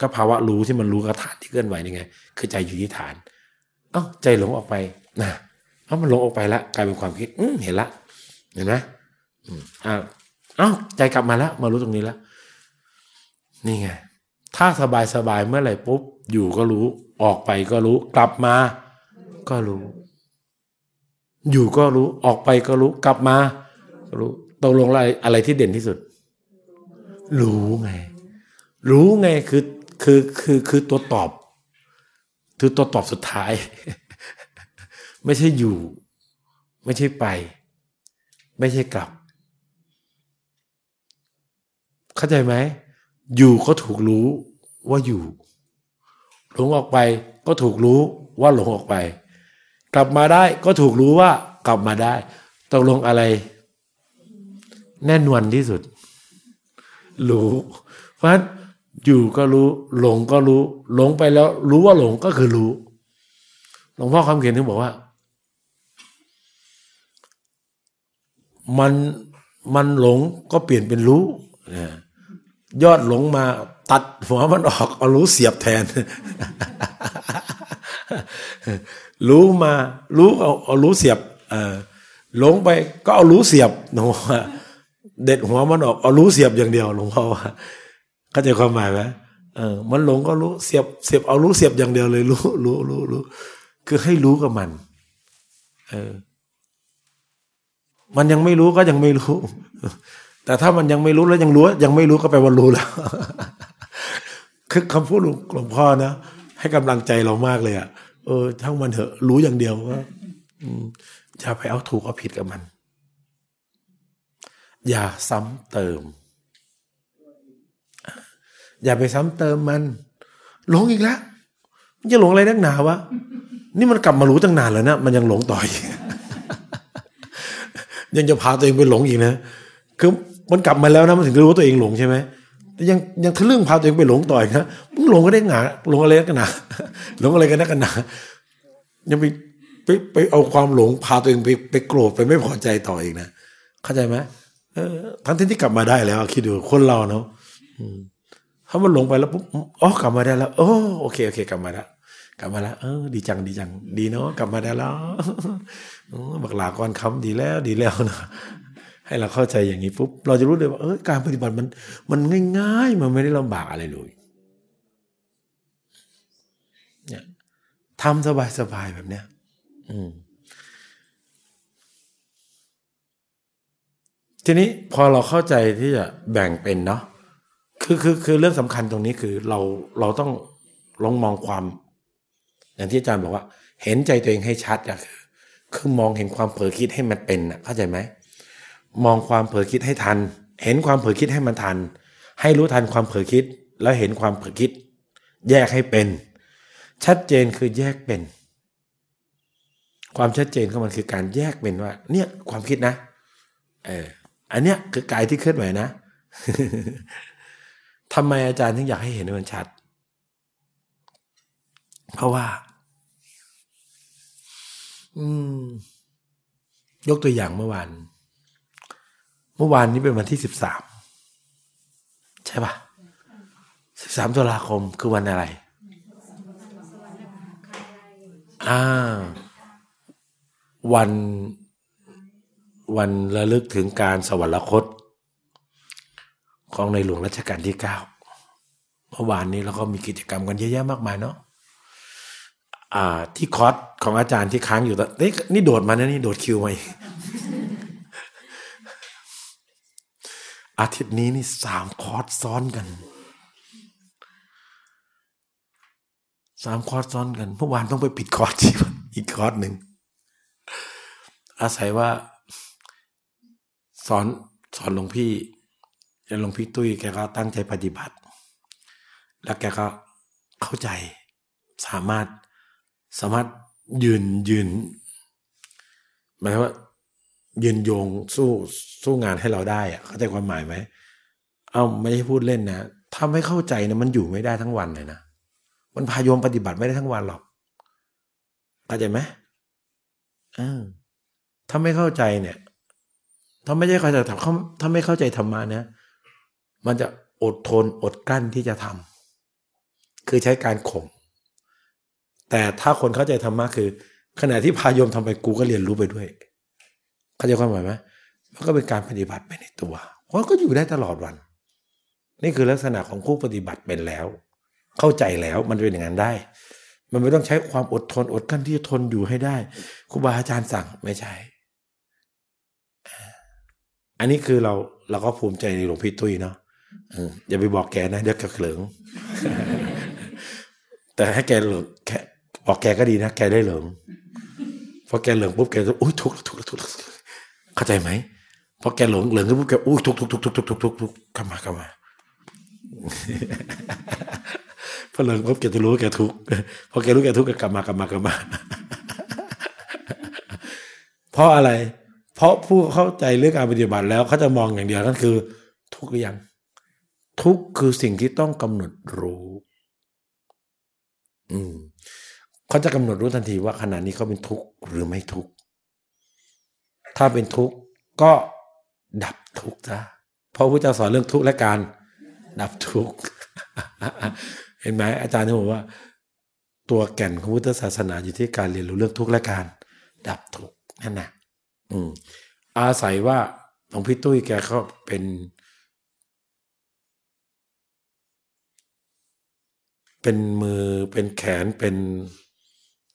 ก็ภาวะรู้ที่มันรู้กับฐานที่เคลื่อนไหวนี่ไง คือใจอยู่ที่ฐาน เอ้าใจหลงออกไปนะเอ้ามันหลงออกไปละกลายเป็นความคิดอืเห็นละ เห็นไหมอืมอ้าวเอ้าใจกลับมาแล้วมารู้ตรงนี้แล้วนี่ไงถ้าสบายสบายเมื่อไหร่ปุ๊บอยู่ก็รู้ออกไปก็รู้ กลับมา ก็รู้ อยู่ก็รู้ ออกไปก็รู้ กลับมารู้ตกลงอะไรอะไรที่เด่นที่สุด รู้ไง รู้ไงคือคือคือคือตัวตอบ คือตัวตอบสุดท้าย ไม่ใช่อยู่ ไม่ใช่ไป ไม่ใช่กลับ เข้าใจไหมอยู่ก็ถูกรู้ว่าอยู่ หลงออกไปก็ถูกรู้ว่าหลงออกไป กลับมาได้ก็ถูกรู้ว่ากลับมาได้ตกลงอะไร แน่นวนที่สุด รู้ เพราะฉะนั้นอยู่ก็รู้หลงก็รู้ หลงไปแล้ว รู้ว่าหลงก็คือรู้หลวงพ่อคำเขียนถึงบอกว่า มันมันหลงก็เปลี่ยนเป็นรู้นะยอดหลงมา ตัดหัวมันออกเอารู้เสียบแทน รู้มา รู้เอาเอารู้เสียบเออหลงไปก็เอารู้เสียบหลวงพ่อเด็ดหัวมันออกเอารู้เสียบอย่างเดียวหลวงพ่อว่าเข้าใจความหมายไหมเออ มันหลงก็รู้เสียบเสียบเอารู้เสียบอย่างเดียวเลย รู้รู้รู้รู้คือให้รู้กับมัน เออ มันยังไม่รู้ก็ยังไม่รู้ แต่ถ้ามันยังไม่รู้แล้วยังรู้ ยังไม่รู้ก็แปลว่ารู้แล้ว คือคำพูดหลวงพ่อนะให้กำลังใจเรามากเลยอะ่ะเออทั้งมันเถอะรู้อย่างเดียวว่าอย่าไปเอาถูกเอาผิดกับมัน อย่าซ้ำเติม อย่าไปซ้ำเติมมันหลงอีกแล้วมันจะหลงอะไรนักหนาวะนี่มันกลับมารู้ตั้งนานแล้วนะมันยังหลงต่ออยยังจะพาตัวเองไปหลงอีกนะคือมันกลับมาแล้วนะมันถึงรู้ว่าตัวเองหลงใช่ไหม แต่ยังยังทะลึ่งพาตัวเองไปหลงต่อยนะมึงหลงก็ได้หนาหลงอะไรกันหนาหลงอะไรกันนักกันหนายังไปไปไปเอาความหลงพาตัวเองไปไปโกรธไปไม่พอใจต่ออีกนะเข้าใจไหมเออทั้งที่กลับมาได้แล้วคิดดูคนเราเนาะถ้ามันหลงไปแล้วปุ๊บอ๋อกลับมาได้แล้วโอ้โอเคโอเค กลับมาแล้วกลับมาแล้ว เออ ดีจังดีจัง ดีเนาะกลับมาได้แล้วบักหลากรคำดีแล้วดีแล้วนะ ให้เราเข้าใจอย่างนี้ปุ๊บเราจะรู้เลยว่าเออการปฏิบัติมันมันง่าย ๆ มันไม่ได้ลำบากอะไรเลยเนี่ยทำสบายๆแบบเนี้ย อืมทีนี้พอเราเข้าใจที่จะแบ่งเป็นเนาะคือคือคือเรื่องสำคัญตรงนี้คือเราเราต้องลองมองความ อย่างที่อาจารย์บอกว่า เห็นใจตัวเองให้ชัดอะคือคือมองเห็นความเผลอคิดให้มันเป็นอะเข้าใจไหม มองความเผลอคิดให้ทัน เห็นความเผลอคิดให้มันทัน ให้รู้ทันความเผลอคิด แล้วเห็นความเผลอคิด แยกให้เป็น ชัดเจนคือแยกเป็น ความชัดเจนของมันคือการแยกเป็นว่า เนี่ยความคิดนะ เออ อันเนี้ยคือกายที่เคลื่อนไหวนะทำไมอาจารย์ถึงอยากให้เห็นมันชัด เพราะว่า อืม ยกตัวอย่างเมื่อวาน เมื่อวานนี้เป็นวันที่สิบสามใช่ปะสิบสามตุลาคมคือวันอะไรอ่าวันวันระลึกถึงการสวรรคต ของในหลวงรัชกาลที่เก้าเมื่อวานนี้เราก็มีกิจกรรมกันเยอะแยะมากมายเนาะอ่าที่คอร์สของอาจารย์ที่ค้างอยู่แต่นี่โดดมานะนี่โดดคิวมา อาทิตย์นี้นี่สามคอร์สซ้อนกันสามคอร์สซ้อนกันเมื่อวานต้องไปปิดคอร์สที่อีกคอร์สหนึ่งอาศัยว่า สอนสอนหลวงพี่หลวงพี่ตุ้ยแกก็ตั้งใจปฏิบัติ แล้วแกก็เข้าใจสามารถสามารถยืนยืนหมายว่า ยืนโยงสู้สู้งานให้เราได้อะเข้าใจความหมายไหมเอาไม่ใช่พูดเล่นนะถ้าไม่เข้าใจนะมันอยู่ไม่ได้ทั้งวันเลยนะมันพายมปฏิบัติไม่ได้ทั้งวันหรอกเข้าใจไหมอถ้าไม่เข้าใจเนี่ย ถ้าไม่ใช่เข้าใจถ้าไม่เข้าใจธรรมะเนี่ยมันจะอดทนอดกั้นที่จะทำคือใช้การข่มแต่ถ้าคนเข้าใจธรรมะคือ ขณะที่พายมทำไปกูก็เรียนรู้ไปด้วย เข้าใจความหมายไหมมันก็เป็นการปฏิบัติไปในตัวมันก็อยู่ได้ตลอดวัน นี่คือลักษณะของผู้ปฏิบัติเป็นแล้ว เข้าใจแล้วมันเป็นอย่างนั้นได้ มันไม่ต้องใช้ความอดทนอดกั้นที่จะทนอยู่ให้ได้ครูบาอาจารย์สั่งไม่ใช่ อันนี้คือเราเราก็ภูมิใจในหลวงพี่ตุ้ยเนาะอย่าไปบอกแกนะเดี๋ยวแกเขลิงแต่ให้แกเหลืองแกบอกแกก็ดีนะ แกได้เหลืองพอแกเหลืองปุ๊บแกจะอุ้ยทุกทุกทุกทุก เข้าใจไหมพอแกหลงเหลืองขึ้นปุ๊บแกอุ้ยทุกทุกทุกทุกทุกทุกทุกทุกกลับมากลับมาพอเหลืองปุ๊บแกจะรู้แกทุกพอแกรู้แกทุกแกกลับมากลับมากลับมาเพราะอะไร เพราะผู้เข้าใจเรื่องการปฏิบัติแล้วเขาจะมองอย่างเดียวนั่นคือ ทุกหรือยัง ทุกคือสิ่งที่ต้องกำหนดรู้ อืมเขาจะกำหนดรู้ทันทีว่าขณะนี้เขาเป็นทุกข์หรือไม่ทุกข์ ถ้าเป็นทุกข์ก็ดับทุกข์ซะเพราะพระเจ้าสอนเรื่องทุกข์และการดับทุกข์เห็นไหมอาจารย์ที่บอกว่า ตัวแก่นของพุทธศาสนาอยู่ที่การเรียนรู้เรื่องทุกข์และการดับทุกข์นั่นแหละอืมอาศัยว่าหลวงพี่ตุ้ยแกเขาเป็น เป็นมือเป็นแขนเป็น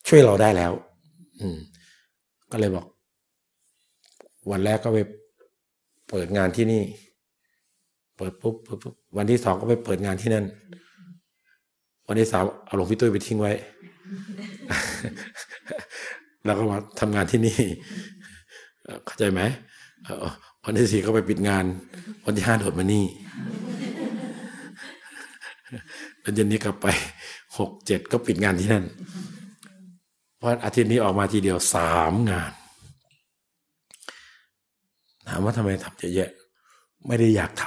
ช่วยเราได้แล้ว อืม ก็เลยบอก วันแรกก็ไปเปิดงานที่นี่ เปิดปุ๊บปุ๊บวันที่สองก็ไปเปิดงานที่นั่น วันที่สามเอาหลวงพี่ตุ้ยไปทิ้งไว้ แล้วก็มาทำงานที่นี่ เข้าใจไหมวันที่สี่ก็ไปปิดงาน วันที่ห้าโดดมานี่แล้วเย็นนี้กลับไปหกเจ็ดก็ปิดงานที่นั่น เพราะอาทิตย์นี้ออกมาทีเดียวสามงาน ถามว่าทำไมทำเยอะไม่ได้อยากท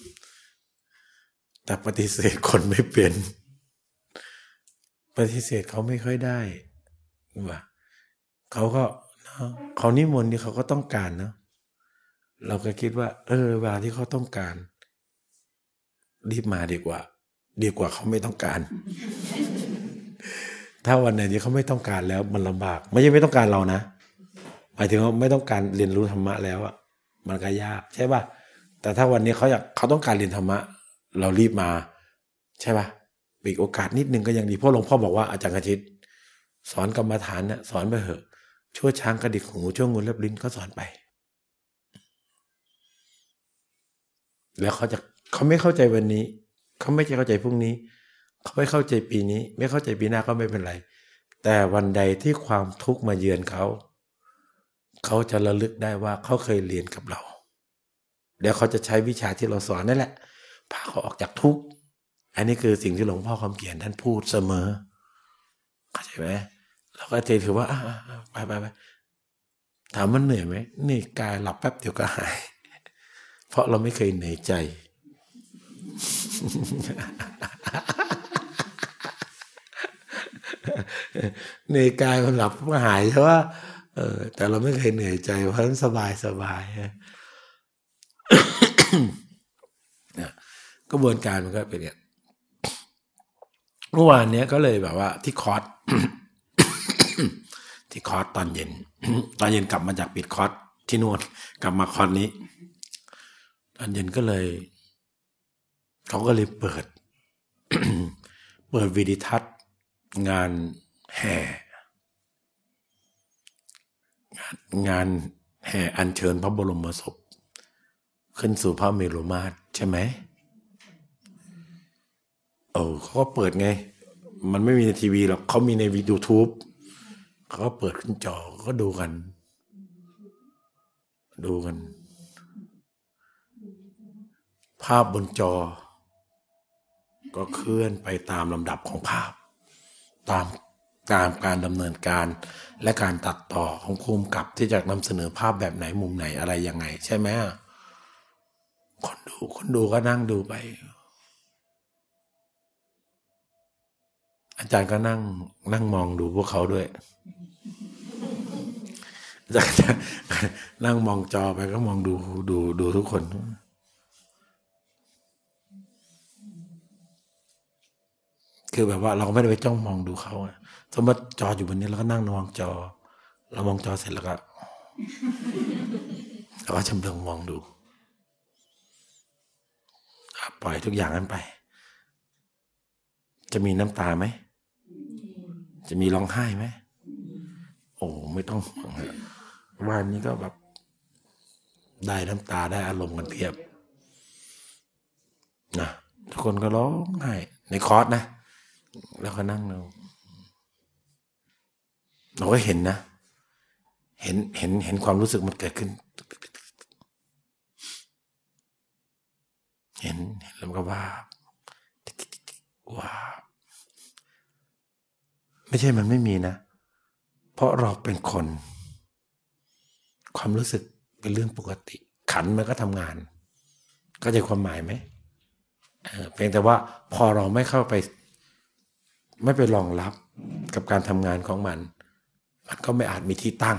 ำแต่ปฏิเสธคนไม่เป็น ปฏิเสธเขาไม่ค่อยได้ว่าเขาก็เขานิมนต์ที่เขาก็ต้องการเนาะเราก็คิดว่า เออเวลาที่เขาต้องการ รีบมาดีกว่า ดีกว่าเขาไม่ต้องการ ถ้าวันไหนที่เขาไม่ต้องการแล้วมันลำบาก ไม่ใช่ไม่ต้องการเรานะ หมายถึงว่าไม่ต้องการเรียนรู้ธรรมะแล้วอะมันก็ยากใช่ป่ะแต่ถ้าวันนี้เขาอยากเขาต้องการเรียนธรรมะ เรารีบมา ใช่ป่ะปีกโอกาสนิดนึงก็ยังดีเพราะหลวงพ่อบอกว่าอาจารย์กชิตสอนกรรมฐานเนี่ยสอนไปเถอะช่วยช้างกระดิกหูช่วยงูเล็บลิ้นก็สอนไป แล้วเขาจะเขาไม่เข้าใจวันนี้ เขาไม่จะเข้าใจพรุ่งนี้ เขาไม่เข้าใจปีนี้ ไม่เข้าใจปีหน้าก็ไม่เป็นไร แต่วันใดที่ความทุกข์มาเยือนเขา เขาจะระลึกได้ว่าเขาเคยเรียนกับเรา เดี๋ยวเขาจะใช้วิชาที่เราสอนนั่นแหละพาเขาออกจากทุกข์อันนี้คือสิ่งที่หลวงพ่อคำเขียนท่านพูดเสมอเข้าใจไหมเราก็จะถือว่าไปไปไปถามมันเหนื่อยไหมนี่กายหลับแป๊บเดียวก็หาย เพราะเราไม่เคยเหนื่อยใจเนื่ยกายมันหลับก็หายใช่ว่า เออ แต่เราไม่เคยเหนื่อยใจ เพราะนั้นสบายสบายกระบวนการมันก็เป็นอย่างเมื่อวานเนี้ยก็เลยแบบว่า ที่คอร์สที่คอร์สตอนเย็น ตอนเย็นกลับมาจากปิดคอร์สที่นู่นกลับมาคอร์สนี้ ตอนเย็นก็เลยเขาก็เลยเปิด เปิดวิดีทัศน์ งานแห่ งานแห่อัญเชิญพระบรมศพ ขึ้นสู่พระเมรุมาตรใช่ไหมเออเขาก็เปิดไง มันไม่มีในทีวีหรอกเขามีในวีดีโอทูบเขาก็เปิดขึ้นจอก็ดูกัน ดูกัน ภาพบนจอ ก็เคลื่อนไปตามลำดับของภาพ ตาม ตามการดำเนินการและการตัดต่อของภูมิกับที่จะนำเสนอภาพแบบไหนมุมไหนอะไรยังไง ใช่ไหมคนดูคนดูก็นั่งดูไป อาจารย์ก็นั่งนั่งมองดูพวกเขาด้วยอาจารย์นั่งมองจอไปก็มองดูดูดูทุกคนคือแบบว่าเราไม่ได้ไปจ้องมองดูเขา สมมติจออยู่บนนี้เราก็นั่งมองจอ เรามองจอเสร็จแล้วก็เราก็ชำเลืองมองดูปล่อยทุกอย่างนั้นไป จะมีน้ำตาไหม จะมีร้องไห้ไหม โอ้ไม่ต้องวันนี้ก็แบบ ได้น้ำตาได้อารมณ์กันเพียบนะทุกคนก็ร้องไห้ในคอร์สนะ แล้วก็นั่งเรา เราก็เห็นนะ เห็นเห็นเห็นความรู้สึกมันเกิดขึ้น เห็นเห็นแล้วก็ว่าว่าไม่ใช่มันไม่มีนะ เพราะเราเป็นคน ความรู้สึกเป็นเรื่องปกติ ขันมันก็ทำงาน ก็จะความหมายไหมเพียงแต่ว่าพอเราไม่เข้าไป ไม่ไปรองรับกับการทำงานของมัน มันก็ไม่อาจมีที่ตั้ง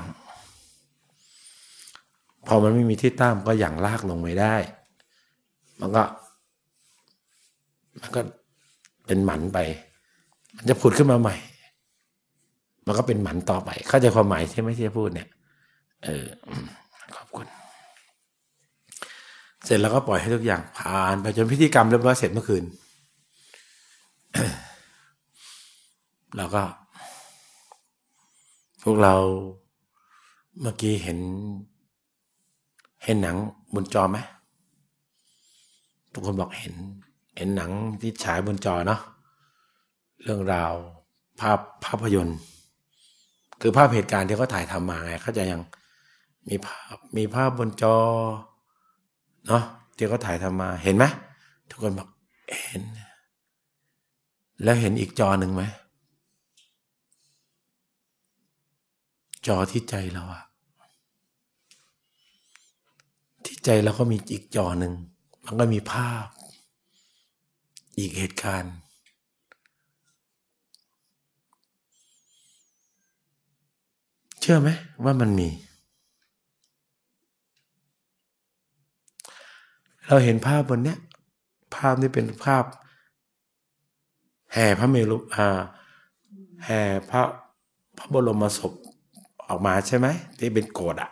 พอมันไม่มีที่ตั้งก็อย่างลากลงไม่ได้ มันก็ มันก็เป็นหมันไป มันจะผุดขึ้นมาใหม่ มันก็เป็นหมันต่อไป เข้าใจความหมายใช่ไหมที่พูดเนี่ย เออ ขอบคุณ เสร็จแล้วก็ปล่อยให้ทุกอย่างผ่านไปจนพิธีกรรมเรียบร้อยเสร็จเมื่อคืนแล้วก็ วกเราเมื่อกี้เห็น เห็นหนังบนจอไหมทุกคนบอกเห็น เห็นหนังที่ฉายบนจอเนาะเรื่องราวภาพภาพยนตร์ คือภาพเหตุการณ์ที่เขาถ่ายทำมาไงเขาจะยังมีภาพมีภาพบนจอเนาะที่เขาถ่ายทำมาเห็นไหมทุกคนบอกเห็น แล้วเห็นอีกจอหนึ่งไหม จอที่ใจเราอะที่ใจเราก็มีอีกจอหนึ่ง มันก็มีภาพ อีกเหตุการณ์ เชื่อไหมว่ามันมี เราเห็นภาพบนเนี้ย ภาพนี้เป็นภาพ แห่พระเมรุอ่าแห่พระพระบรมศพ ออกมาใช่ไหมที่เป็นโกดอะ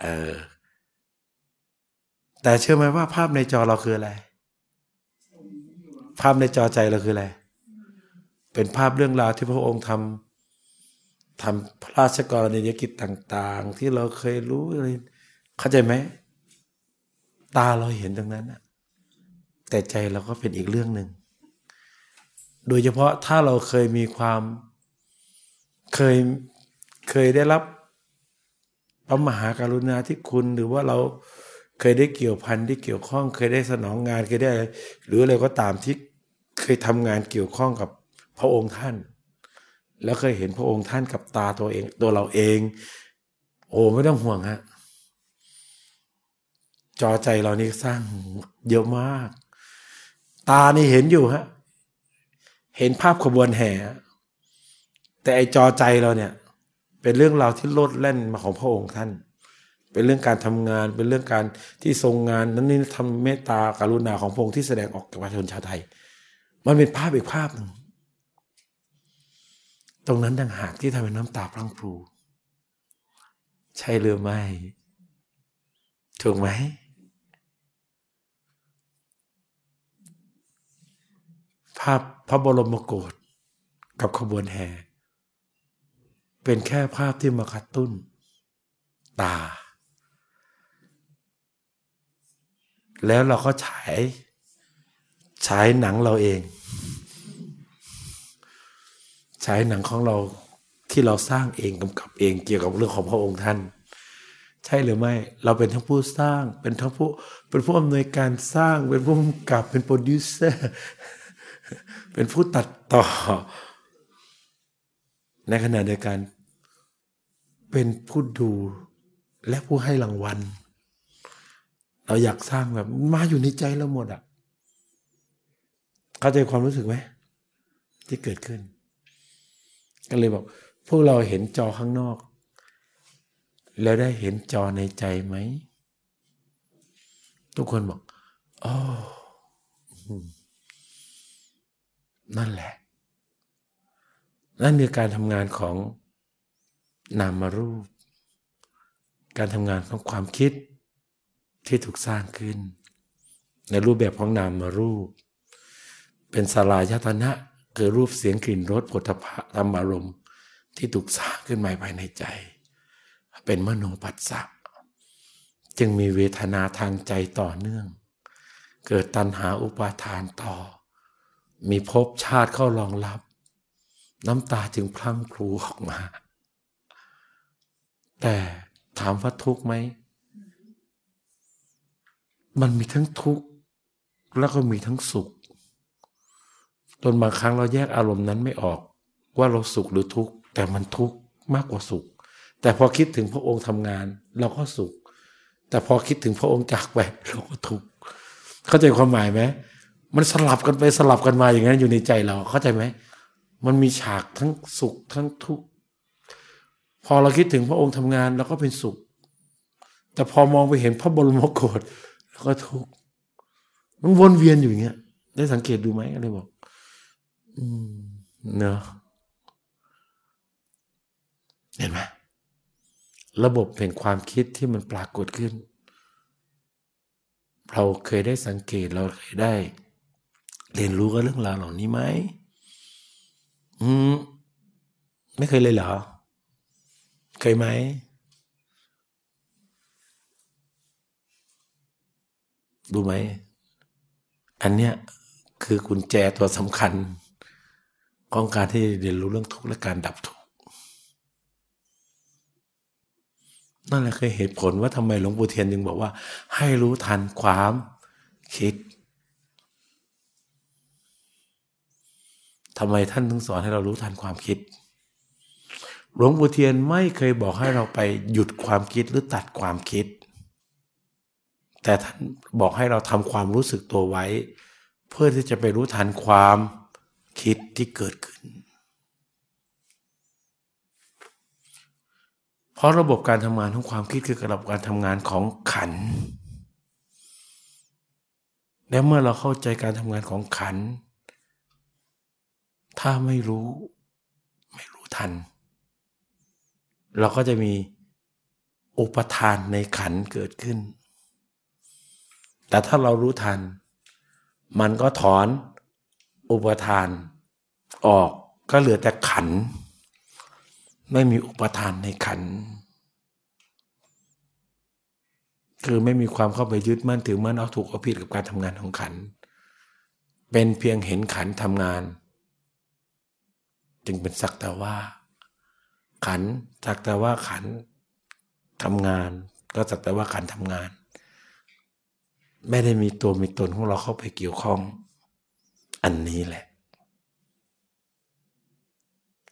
เออแต่เชื่อไหมว่าภาพในจอเราคืออะไร ภาพในจอใจเราคืออะไร เป็นภาพเรื่องราวที่พระองค์ทำทำพระราชกรณียกิจต่าง ๆ ที่เราเคยรู้อะไรเข้าใจไหมตาเราเห็นตรงนั้นอะแต่ใจเราก็เป็นอีกเรื่องหนึ่ง โดยเฉพาะถ้าเราเคยมีความเคย เคยได้รับพระมหาการุณาธิคุณหรือว่าเราเคยได้เกี่ยวพันที่เกี่ยวข้อง เคยได้สนองงานเคยได้ หรืออะไรก็ตามที่เคยทำงานเกี่ยวข้องกับพระองค์ท่าน แล้วเคยเห็นพระองค์ท่านกับตาตัวเองตัวเราเอง โอ้ไม่ต้องห่วงฮะจอใจเรานี่สร้างเยอะมาก ตานี่เห็นอยู่ฮะเห็นภาพขบวนแห่แต่ไอจอใจเราเนี่ย เป็นเรื่องราวที่โลดแล่นมาของพระองค์ท่าน เป็นเรื่องการทำงาน เป็นเรื่องการที่ทรงงานนั้นนี่ทำเมตตาการุณาของพระองค์ที่แสดงออกกับประชาชนชาวไทย มันเป็นภาพอีกภาพหนึ่งตรงนั้นดังหากที่ทำให้น้ำตาพลังพรูใช่หรือไม่ ถูกไหม ภาพพระบรมโกศกับขบวนแห่ เป็นแค่ภาพที่มากระตุ้น ตา แล้วเราก็ฉายฉายหนังเราเองฉายหนังของเราที่เราสร้างเองกำกับเองเกี่ยวกับเรื่องของพระองค์ท่าน ใช่หรือไม่ เราเป็นทั้งผู้สร้าง เป็นทั้งผู้เป็นผู้อำนวยการสร้าง เป็นผู้กำกับเป็นโปรดิวเซอร์เป็นผู้ตัดต่อ ในขณะเดียวกัน เป็นผู้ดูและผู้ให้รางวัล เราอยากสร้างแบบมาอยู่ในใจเราหมดอะ่ะเข้าใจความรู้สึกไหมที่เกิดขึ้น ก็เลยบอก พวกเราเห็นจอข้างนอก แล้วได้เห็นจอในใจไหม ทุกคนบอกอ๋อนั่นแหละ นั่นคือการทำงานของ นามารูป การทำงานของความคิดที่ถูกสร้างขึ้น ในรูปแบบของนามารูป เป็นสลายตนะคือรูปเสียงกลิ่นรสผลพะธรรมารมณ์ที่ถูกสร้างขึ้นมาภายในใจ เป็นมโนปัสสะจึงมีเวทนาทางใจต่อเนื่อง เกิดตัณหาอุปาทานต่อ มีภพชาติเข้ารองรับ น้ำตาจึงพลั่งพลูออกมา แต่ถามว่าทุกข์ไหม มันมีทั้งทุกข์แล้วก็มีทั้งสุข จนบางครั้งเราแยกอารมณ์นั้นไม่ออก ว่าเราสุขหรือทุกข์แต่มันทุกข์มากกว่าสุข แต่พอคิดถึงพระองค์ทำงาน เราก็สุข แต่พอคิดถึงพระองค์จากไปเราก็ทุกข์เข้าใจความหมายไหมมันสลับกันไปสลับกันมาอย่างนั้นอยู่ในใจเราเข้าใจไหมมันมีฉากทั้งสุขทั้งทุกข์ พอเราคิดถึงพระองค์ทำงานเราก็เป็นสุข แต่พอมองไปเห็นพระบรมโกศแล้วก็ทุกข์มันวนเวียนอยู่อย่างเงี้ย ได้สังเกตดูไหมอะไรบอก อืมเนอะเห็นไหมระบบแห่งความคิดที่มันปรากฏขึ้น เราเคยได้สังเกตเราเคยได้ เรียนรู้กับเรื่องราวเหล่านี้ไหมอืมไม่เคยเลยเหรอ เคยไหมดูไหม อันเนี้ยคือกุญแจตัวสำคัญ ของการที่เรียนรู้เรื่องทุกข์และการดับทุกข์นั่นแหละคือเหตุผลว่าทำไมหลวงปู่เทียนจึงบอกว่า ให้รู้ทันความคิดทำไมท่านถึงสอนให้เรารู้ทันความคิด หลวงปู่เทียนไม่เคยบอกให้เราไปหยุดความคิดหรือตัดความคิด แต่ท่านบอกให้เราทำความรู้สึกตัวไว้ เพื่อที่จะไปรู้ทันความคิดที่เกิดขึ้น เพราะระบบการทำงานของความคิดคือระบบการทำงานของขัน และเมื่อเราเข้าใจการทำงานของขัน ถ้าไม่รู้ ไม่รู้ทัน เราก็จะมีอุปทานในขันเกิดขึ้น แต่ถ้าเรารู้ทัน มันก็ถอนอุปทานออกก็เหลือแต่ขัน ไม่มีอุปทานในขัน คือไม่มีความเข้าไปยึดมั่นถือมั่นเอาถูกเอาผิดกับการทำงานของขัน เป็นเพียงเห็นขันทำงาน จึงเป็นสักแต่ว่า ขันสักแต่ว่าขันทำงาน ก็สักแต่ว่าขันทำงาน ไม่ได้มีตัวมีตนของเราเข้าไปเกี่ยวข้อง อันนี้แหละ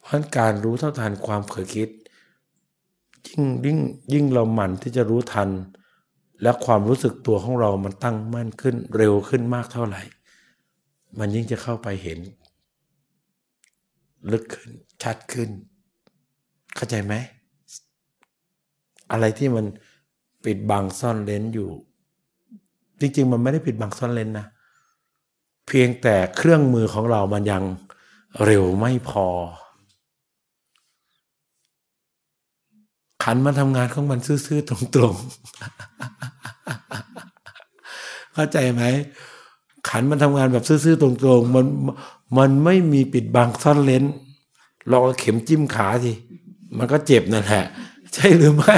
เพราะการรู้เท่าทันความเผลอคิด ยิ่งยิ่งยิ่งเราหมั่นที่จะรู้ทัน และความรู้สึกตัวของเรามันตั้งมั่นขึ้นเร็วขึ้นมากเท่าไหร่ มันยิ่งจะเข้าไปเห็น ลึกขึ้นชัดขึ้น เข้าใจไหม อะไรที่มันปิดบังซ่อนเลนอยู่ จริง ๆ มันไม่ได้ปิดบังซ่อนเลนนะ เพียงแต่เครื่องมือของเรามันยังเร็วไม่พอ ขันมาทำงานของมันซื่อๆ ตรงๆ เข้าใจไหม ขันมันทำงานแบบซื่อๆ ตรงๆ มันมันไม่มีปิดบังซ่อนเลนลองเข็มจิ้มขาสิ มันก็เจ็บนั่นแหละ ใช่หรือไม่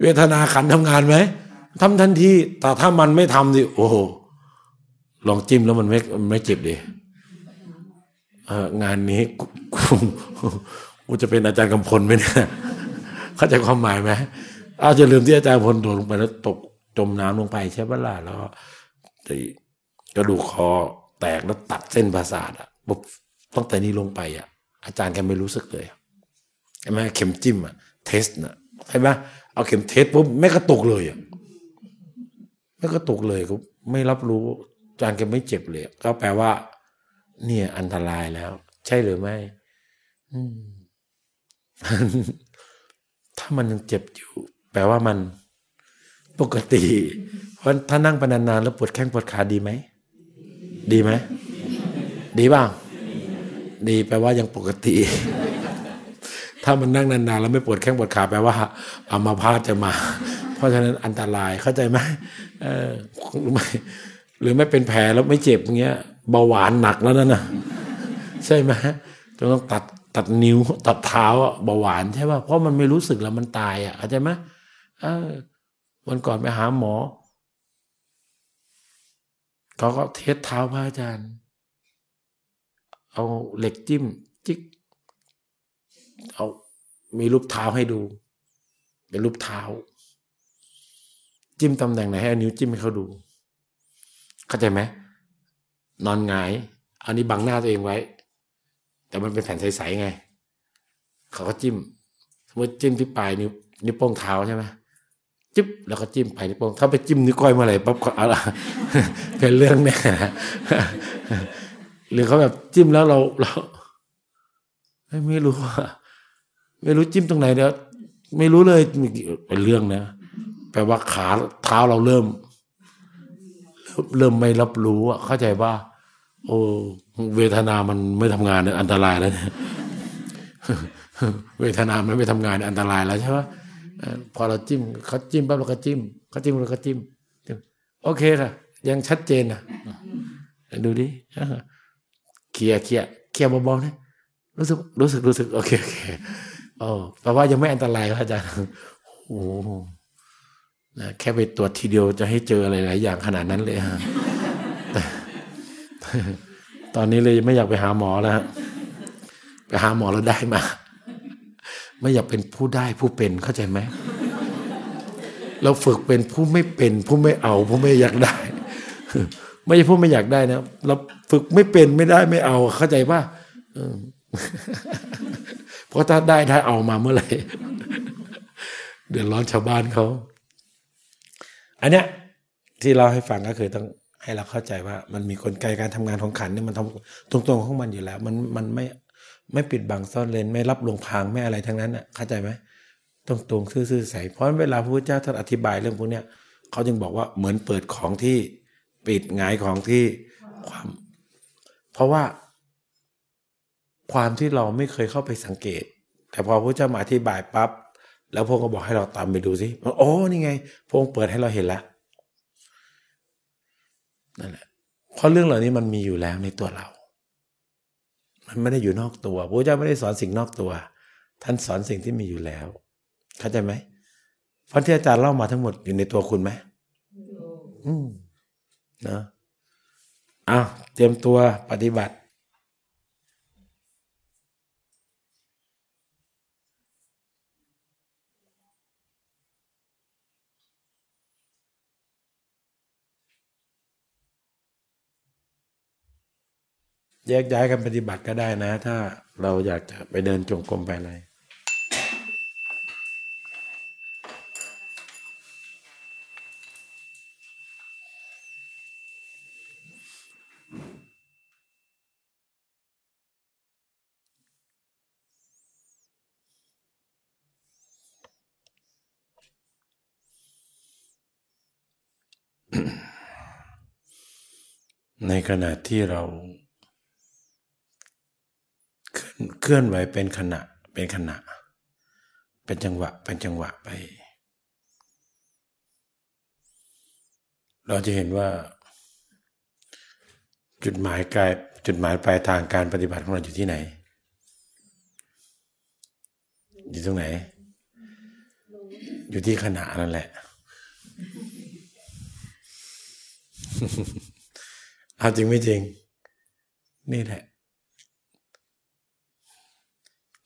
เวทนาขันทำงานไหมทำทันทีแต่ถ้ามันไม่ทำดิโอ้โหลองจิ้มแล้วมันไม่ไม่เจ็บดิงานนี้กูกูจะเป็นอาจารย์กำพลไหมเนี่ยเข้าใจความหมายไหมเอาจะลืมที่อาจารย์พลโดดลงไปแล้วตกจมน้ำลงไปใช่ปะล่ะแล้วกระดูกคอแตกแล้วตัดเส้นประสาทอะปุ๊บตั้งแต่นี้ลงไปอะ อาจารย์แกไม่รู้สึกเลย ใช่ไหมเข็มจิ้มอะเทสนะใช่ไหมเอาเข็มเทสปุ๊บไม่กระตุกเลยอะไม่กระตุกเลยก็ไม่รับรู้จารย์แกไม่เจ็บเลย ก็แปลว่า เนี่ยอันตรายแล้ว ใช่หรือไม่ถ้ามันยังเจ็บอยู่ แปลว่ามันปกติ เพราะถ้านั่งไปนานๆแล้วปวดแข้งปวดขาดีไหม ดีไหม ดีบ้าง ดีแปลว่ายังปกติ ถ้ามันนั่งนานๆแล้วไม่ปวดแข้งปวดขาแปลว่าอามาพาดจะมา เพราะฉะนั้นอันตรายเข้าใจไหมเออหรือไม่หรือไม่เป็นแผลแล้วไม่เจ็บอย่างเงี้ยเบาหวานหนักแล้วนั่นนะใช่ไหมต้องตัดตัดนิ้วตัดเท้าเบาหวานใช่ป่ะเพราะมันไม่รู้สึกแล้วมันตายอะเข้าใจไหมเออวันก่อนไปหาหมอเขาก็เทสเท้าพระอาจารย์ เอาเหล็กจิ้ม จิก มีรูปเท้าให้ดู เป็นรูปเท้า จิ้มตำแหน่งไหนให้อนิ้วจิ้มให้เขาดู เข้าใจไหมนอนหงายอันนี้บังหน้าตัวเองไว้ แต่มันเป็นแผ่นใสๆไง เขาก็จิ้ม สมมติจิ้มที่ปลายนิ้วนิ้วโป้งเท้าใช่ไหมจิ๊บแล้วก็จิ้มไปนิ้วโป้งถ้าไปจิ้มนิ้วก้อยเมื่อไหร่ปั๊บก็อะไรเป็นเรื่องเนี่หรือเขาแบบจิ้มแล้วเราเราไม่รู้ว่า ไม่รู้จิ้มตรงไหนเดี๋ยวไม่รู้เลยเป็นเรื่องนะแปลว่าขาเท้าเราเริ่ม เริ่มไม่รับรู้อะเข้าใจว่า โอ้เวทนามันไม่ทำงานเนี่ยอันตรายแล้วเนี่ยเวทนามันไม่ทำงานอันตรายแล้วใช่ไหมพอเราจิ้มเขาจิ้มปั๊บเราก็จิ้มเขาจิ้มเราก็จิ้มโอเคค่ะ ยังชัดเจนนะดูดิเคลียเคลียเคลียเบาๆนะรู้สึกรู้สึกรู้สึกโอเคโอเค โอ้แปลว่ายังไม่อันตรายครับอาจารย์โอ้นะแค่ไปตรวจทีเดียวจะให้เจออะไรหลายอย่างขนาดนั้นเลยฮะตอนนี้เลยไม่อยากไปหาหมอแล้วไปหาหมอแล้วได้มา ไม่อยากเป็นผู้ได้ผู้เป็นเข้าใจไหมเราฝึกเป็นผู้ไม่เป็น ผู้ไม่เอา ผู้ไม่อยากได้ ไม่ใช่ผู้ไม่อยากได้นะเราฝึกไม่เป็นไม่ได้ไม่เอาเข้าใจป่ะ เพราะถ้าได้ถ้าเอามาเมื่อไหร่เดือดร้อนชาวบ้านเขา อันเนี้ยที่เราให้ฟังก็คือต้องให้เราเข้าใจว่า มันมีกลไกการทำงานของขันนี่มันทำตรงๆของมันอยู่แล้ว มันมันไม่ไม่ปิดบังซ่อนเลนไม่รับลงพางไม่อะไรทั้งนั้นอะเข้าใจไหมตรงตรงซื่อๆใสเพราะเวลาพระพุทธเจ้าท่านอธิบายเรื่องพวกเนี้ยเขาจึงบอกว่าเหมือนเปิดของที่ปิดงายของที่ความ เพราะว่า ความที่เราไม่เคยเข้าไปสังเกต แต่พอพระเจ้ามาอธิบายปับ๊บแล้วพระองค์ก็บอกให้เราตามไปดูสิโอ้นี่ไงพระองค์เปิดให้เราเห็นแล้วนั่นแหละเพราะเรื่องเหล่านี้มันมีอยู่แล้วในตัวเรา มันไม่ได้อยู่นอกตัวพระเจ้าไม่ได้สอนสิ่งนอกตัว ท่านสอนสิ่งที่มีอยู่แล้ว เข้าใจไหมเพราะที่อาจารย์เล่ามาทั้งหมดอยู่ในตัวคุณไหมอืมนะอ้าวเตรียมตัวปฏิบัติ แยกย้ายกันปฏิบัติก็ได้นะ ถ้าเราอยากจะไปเดินจงกรมไปอะไรในขณะที่เรา เคลื่อนไหวเป็นขณะ เป็นขณะ เป็นจังหวะ เป็นจังหวะไป เราจะเห็นว่า จุดหมายกายจุดหมายปลายทางการปฏิบัติของเราอยู่ที่ไหน อยู่ตรงไหน อยู่ที่ขณะนั่นแหละ เอาจริงไม่จริง นี่แหละ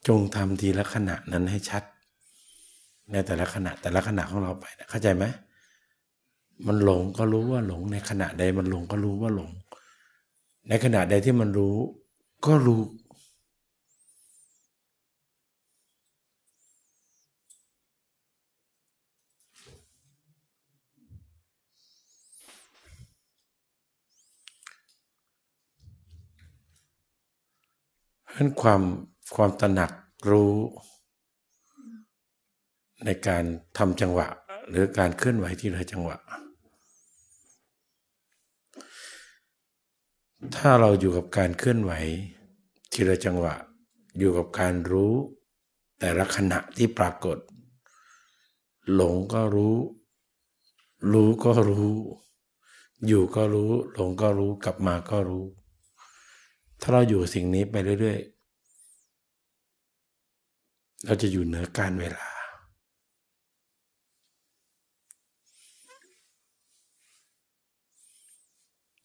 จงทำทีละขณะนั้นให้ชัด ในแต่ละขณะแต่ละขณะของเราไปนะเข้าใจไหมมันหลงก็รู้ว่าหลงในขณะใดมันหลงก็รู้ว่าหลง ในขณะใดที่มันรู้ ก็รู้เพราะความ ความตระหนักรู้ในการทำจังหวะ หรือการเคลื่อนไหวที่ละจังหวะ ถ้าเราอยู่กับการเคลื่อนไหวทีละจังหวะ อยู่กับการรู้ แต่ละขณะที่ปรากฏ หลงก็รู้ รู้ก็รู้ อยู่ก็รู้ หลงก็รู้กลับมาก็รู้ ถ้าเราอยู่สิ่งนี้ไปเรื่อยๆ เราจะอยู่เหนือการเวลา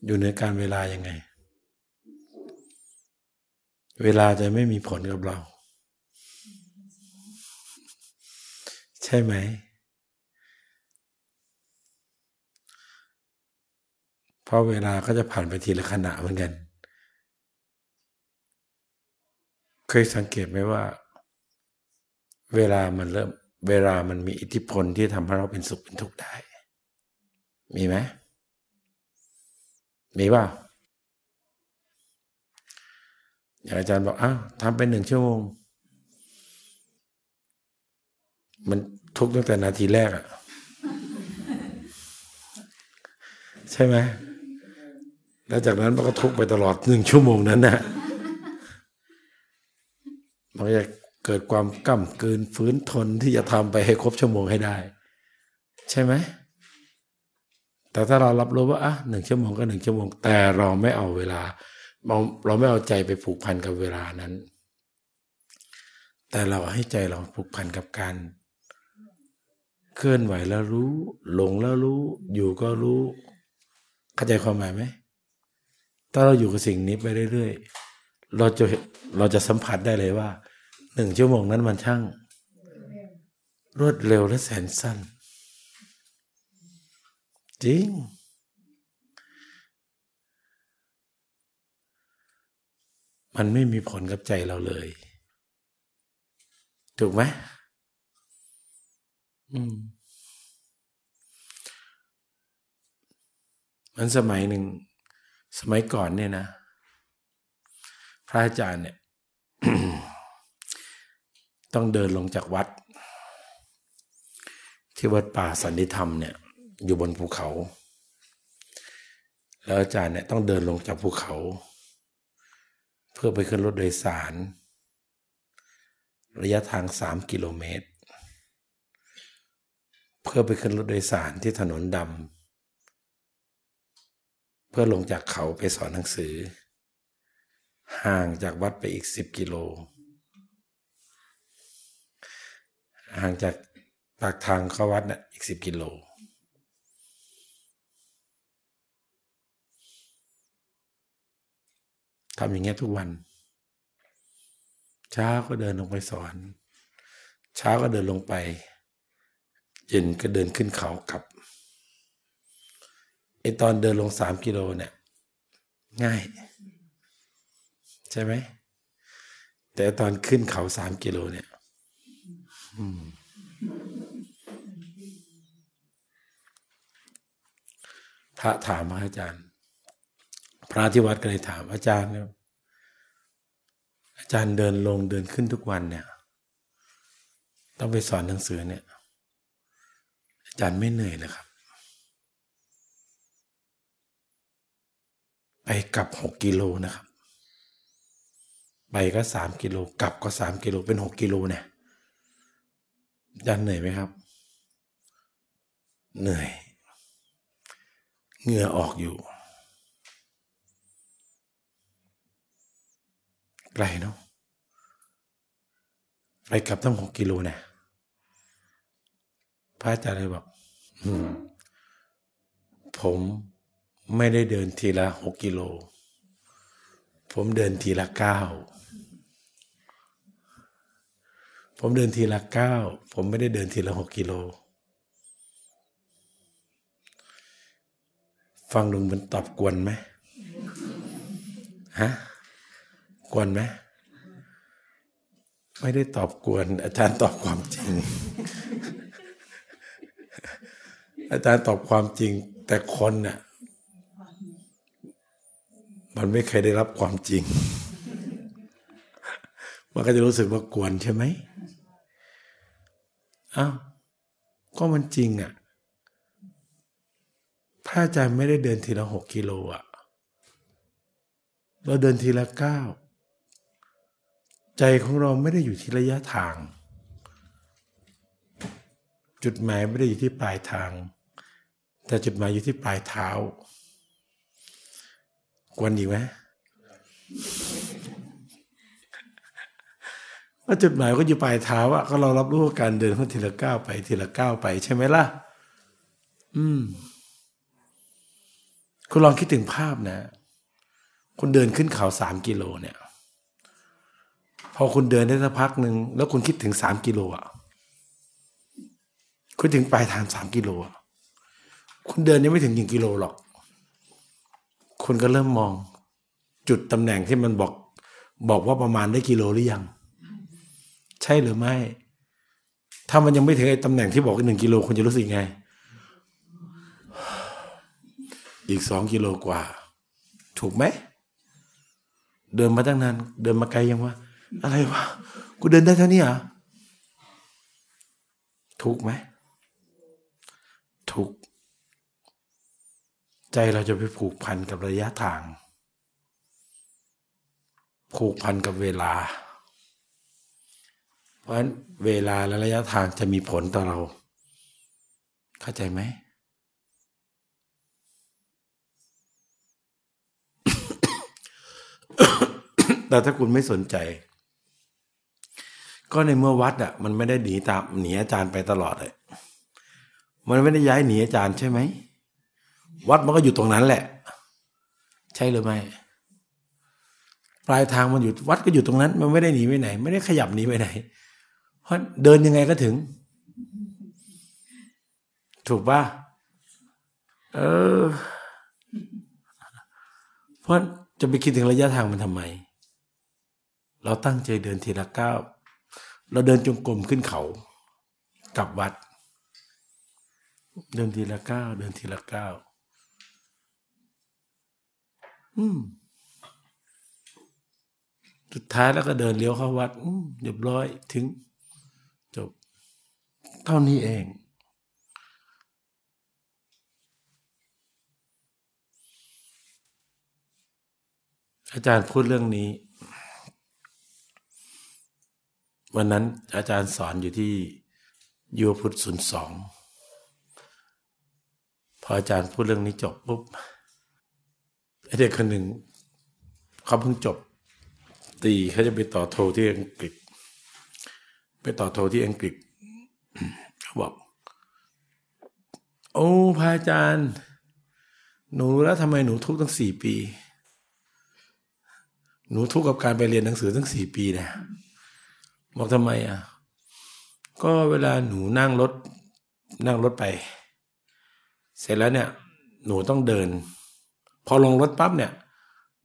อยู่เหนือการเวลายังไง เวลาจะไม่มีผลกับเรา ใช่ไหม เพราะเวลาก็จะผ่านไปทีละขณะเหมือนกัน เคยสังเกตไหมว่า เวลามันเริ่ม เวลามันมีอิทธิพลที่ทำให้เราเป็นสุขเป็นทุกข์ได้ มีไหมมีป่าอย่างอาจารย์บอกอ้าวทำไปหนึ่งชั่วโมง มันทุกตั้งแต่นาทีแรกอะใช่ไหมแล้วจากนั้นมันก็ทุกไปตลอดหนึ่งชั่วโมงนั้นนะมันจะ เกิดความก้ำกืนฟื้นทนที่จะทำไปให้ครบชั่วโมงให้ได้ ใช่ไหมแต่ถ้าเรารับรู้ว่าอะหนึ่งชั่วโมงก็หนึ่งชั่วโมง แต่เราไม่เอาเวลา เราเราไม่เอาใจไปผูกพันกับเวลานั้น แต่เราให้ใจเราผูกพันกับการเคลื่อนไหวแล้วรู้ หลงแล้วรู้ อยู่ก็รู้ เข้าใจความหมายไหมถ้าเราอยู่กับสิ่งนี้ไปเรื่อยๆเราจะเราจะสัมผัสได้เลยว่า หนึ่งชั่วโมงนั้นมันช่าง รวดเร็วและแสนสั้น จริง มันไม่มีผลกับใจเราเลย ถูกไหมอืมมันสมัยหนึ่ง สมัยก่อนเนี่ยนะ พระอาจารย์เนี่ย ต้องเดินลงจากวัด ที่วัดป่าสันติธรรมเนี่ยอยู่บนภูเขา แล้วอาจารย์เนี่ยต้องเดินลงจากภูเขา เพื่อไปขึ้นรถโดยสาร ระยะทางสามกิโลเมตร เพื่อไปขึ้นรถโดยสารที่ถนนดำเพื่อลงจากเขาไปสอนหนังสือ ห่างจากวัดไปอีกสิบกิโล ห่างจากปากทางเข้าวัดนะ่ะอีกสิบกิโล ทำอย่างเงี้ยทุกวัน เช้าก็เดินลงไปสอน เช้าก็เดินลงไป เย็นก็เดินขึ้นเขากลับไอตอนเดินลงสามกิโลเนี่ย ง่าย ใช่ไหมแต่ตอนขึ้นเขาสามกิโลเนี่ย พระถามอาจารย์ พระที่วัดก็เลยถามอาจารย์เนี่ยอาจารย์เดินลงเดินขึ้นทุกวันเนี่ย ต้องไปสอนหนังสือเนี่ย อาจารย์ไม่เหนื่อยนะครับ ไปกลับหกกิโลนะครับ ไปก็สามกิโลกลับก็สามกิโลเป็นหกกิโลเนี่ย ยันเหนื่อยไหมครับ เหนื่อย เหงื่อออกอยู่ไกลเนาะไปกลับตั้งหกกิโลเนี่ยพระอาจารย์เลยบอกผมไม่ได้เดินทีละหกกิโล ผมเดินทีละเก้า ผมเดินทีละเก้าผมไม่ได้เดินทีละหกกิโล ฟังลุงมันตอบกวนไหมฮะกวนไหมไม่ได้ตอบกวน อาจารย์ตอบความจริง อาจารย์ตอบความจริง แต่คนน่ะมันไม่เคยได้รับความจริง มันก็จะรู้สึกว่ากวนใช่ไหม อ้าวก็มันจริงอะ่ะพระอาจารย์ไม่ได้เดินทีละหกกิโลอะ่ะ เราเดินทีละเก้าใจของเราไม่ได้อยู่ที่ระยะทาง จุดหมายไม่ได้อยู่ที่ปลายทาง แต่จุดหมายอยู่ที่ปลายเท้ากวนอีกไหม ว่าจุดหมายก็อยู่ปลายเท้าอะก็เรารับรู้การเดินทีละก้าวไปทีละก้าวไปใช่ไหมล่ะ อืม คุณลองคิดถึงภาพนะ คุณเดินขึ้นเขาสามกิโลเนี่ย พอคุณเดินได้สักพักหนึ่งแล้วคุณคิดถึงสามกิโลอะคุณถึงปลายทางสามกิโลอะคุณเดินยังไม่ถึงหนึ่งกิโลหรอก คุณก็เริ่มมอง จุดตำแหน่งที่มันบอก บอกว่าประมาณได้กิโลหรือยัง ใช่หรือไม่ ถ้ามันยังไม่ถึงไอ้ตำแหน่งที่บอกหนึ่งกิโลคุณจะรู้สึกไง อีกสองกิโลกว่า ถูกไหม เดินมาตั้งนาน เดินมาไกลยังวะอะไรวะกูเดินได้เท่านี้เหรอถูกไหมถูกใจเราจะไปผูกพันกับระยะทาง ผูกพันกับเวลา เพราะฉะนั้นเวลาและระยะทางจะมีผลต่อเรา เข้าใจไหมแต่ถ้าคุณไม่สนใจ ก็ในเมื่อวัดอะ มันไม่ได้หนีตามหนีอาจารย์ไปตลอดเลยมันไม่ได้ย้ายหนีอาจารย์ใช่ไหมวัดมันก็อยู่ตรงนั้นแหละ ใช่หรือไม่ปลายทางมันอยู่วัดก็อยู่ตรงนั้น มันไม่ได้หนีไปไหน ไม่ได้ขยับหนีไปไหน เพราะเดินยังไงก็ถึง ถูกป่ะเออ เพราะจะไปคิดถึงระยะทางมันทำไม เราตั้งใจเดินทีละก้าวเราเดินจงกรมขึ้นเขากลับวัด เดินทีละก้าวเดินทีละก้าวอืมสุดท้ายแล้วก็เดินเลี้ยวเข้าวัด อืมเรียบร้อยถึง เท่านี้เอง อาจารย์พูดเรื่องนี้ วันนั้นอาจารย์สอนอยู่ที่ยูพุทธศูนย์สองพออาจารย์พูดเรื่องนี้จบปุ๊บเด็กคนหนึ่งเขาเพิ่งจบตีเขาจะไปต่อโทที่อังกฤษ ไปต่อโทที่อังกฤษ เขาบอก โอ้พระอาจารย์ หนูแล้วทำไมหนูทุกข์ตั้งสี่ปี หนูทุกข์กับการไปเรียนหนังสือตั้งสี่ปีนะบอกทำไมอะ ก็เวลาหนูนั่งรถนั่งรถไป เสร็จแล้วเนี่ย หนูต้องเดิน พอลงรถปั๊บเนี่ย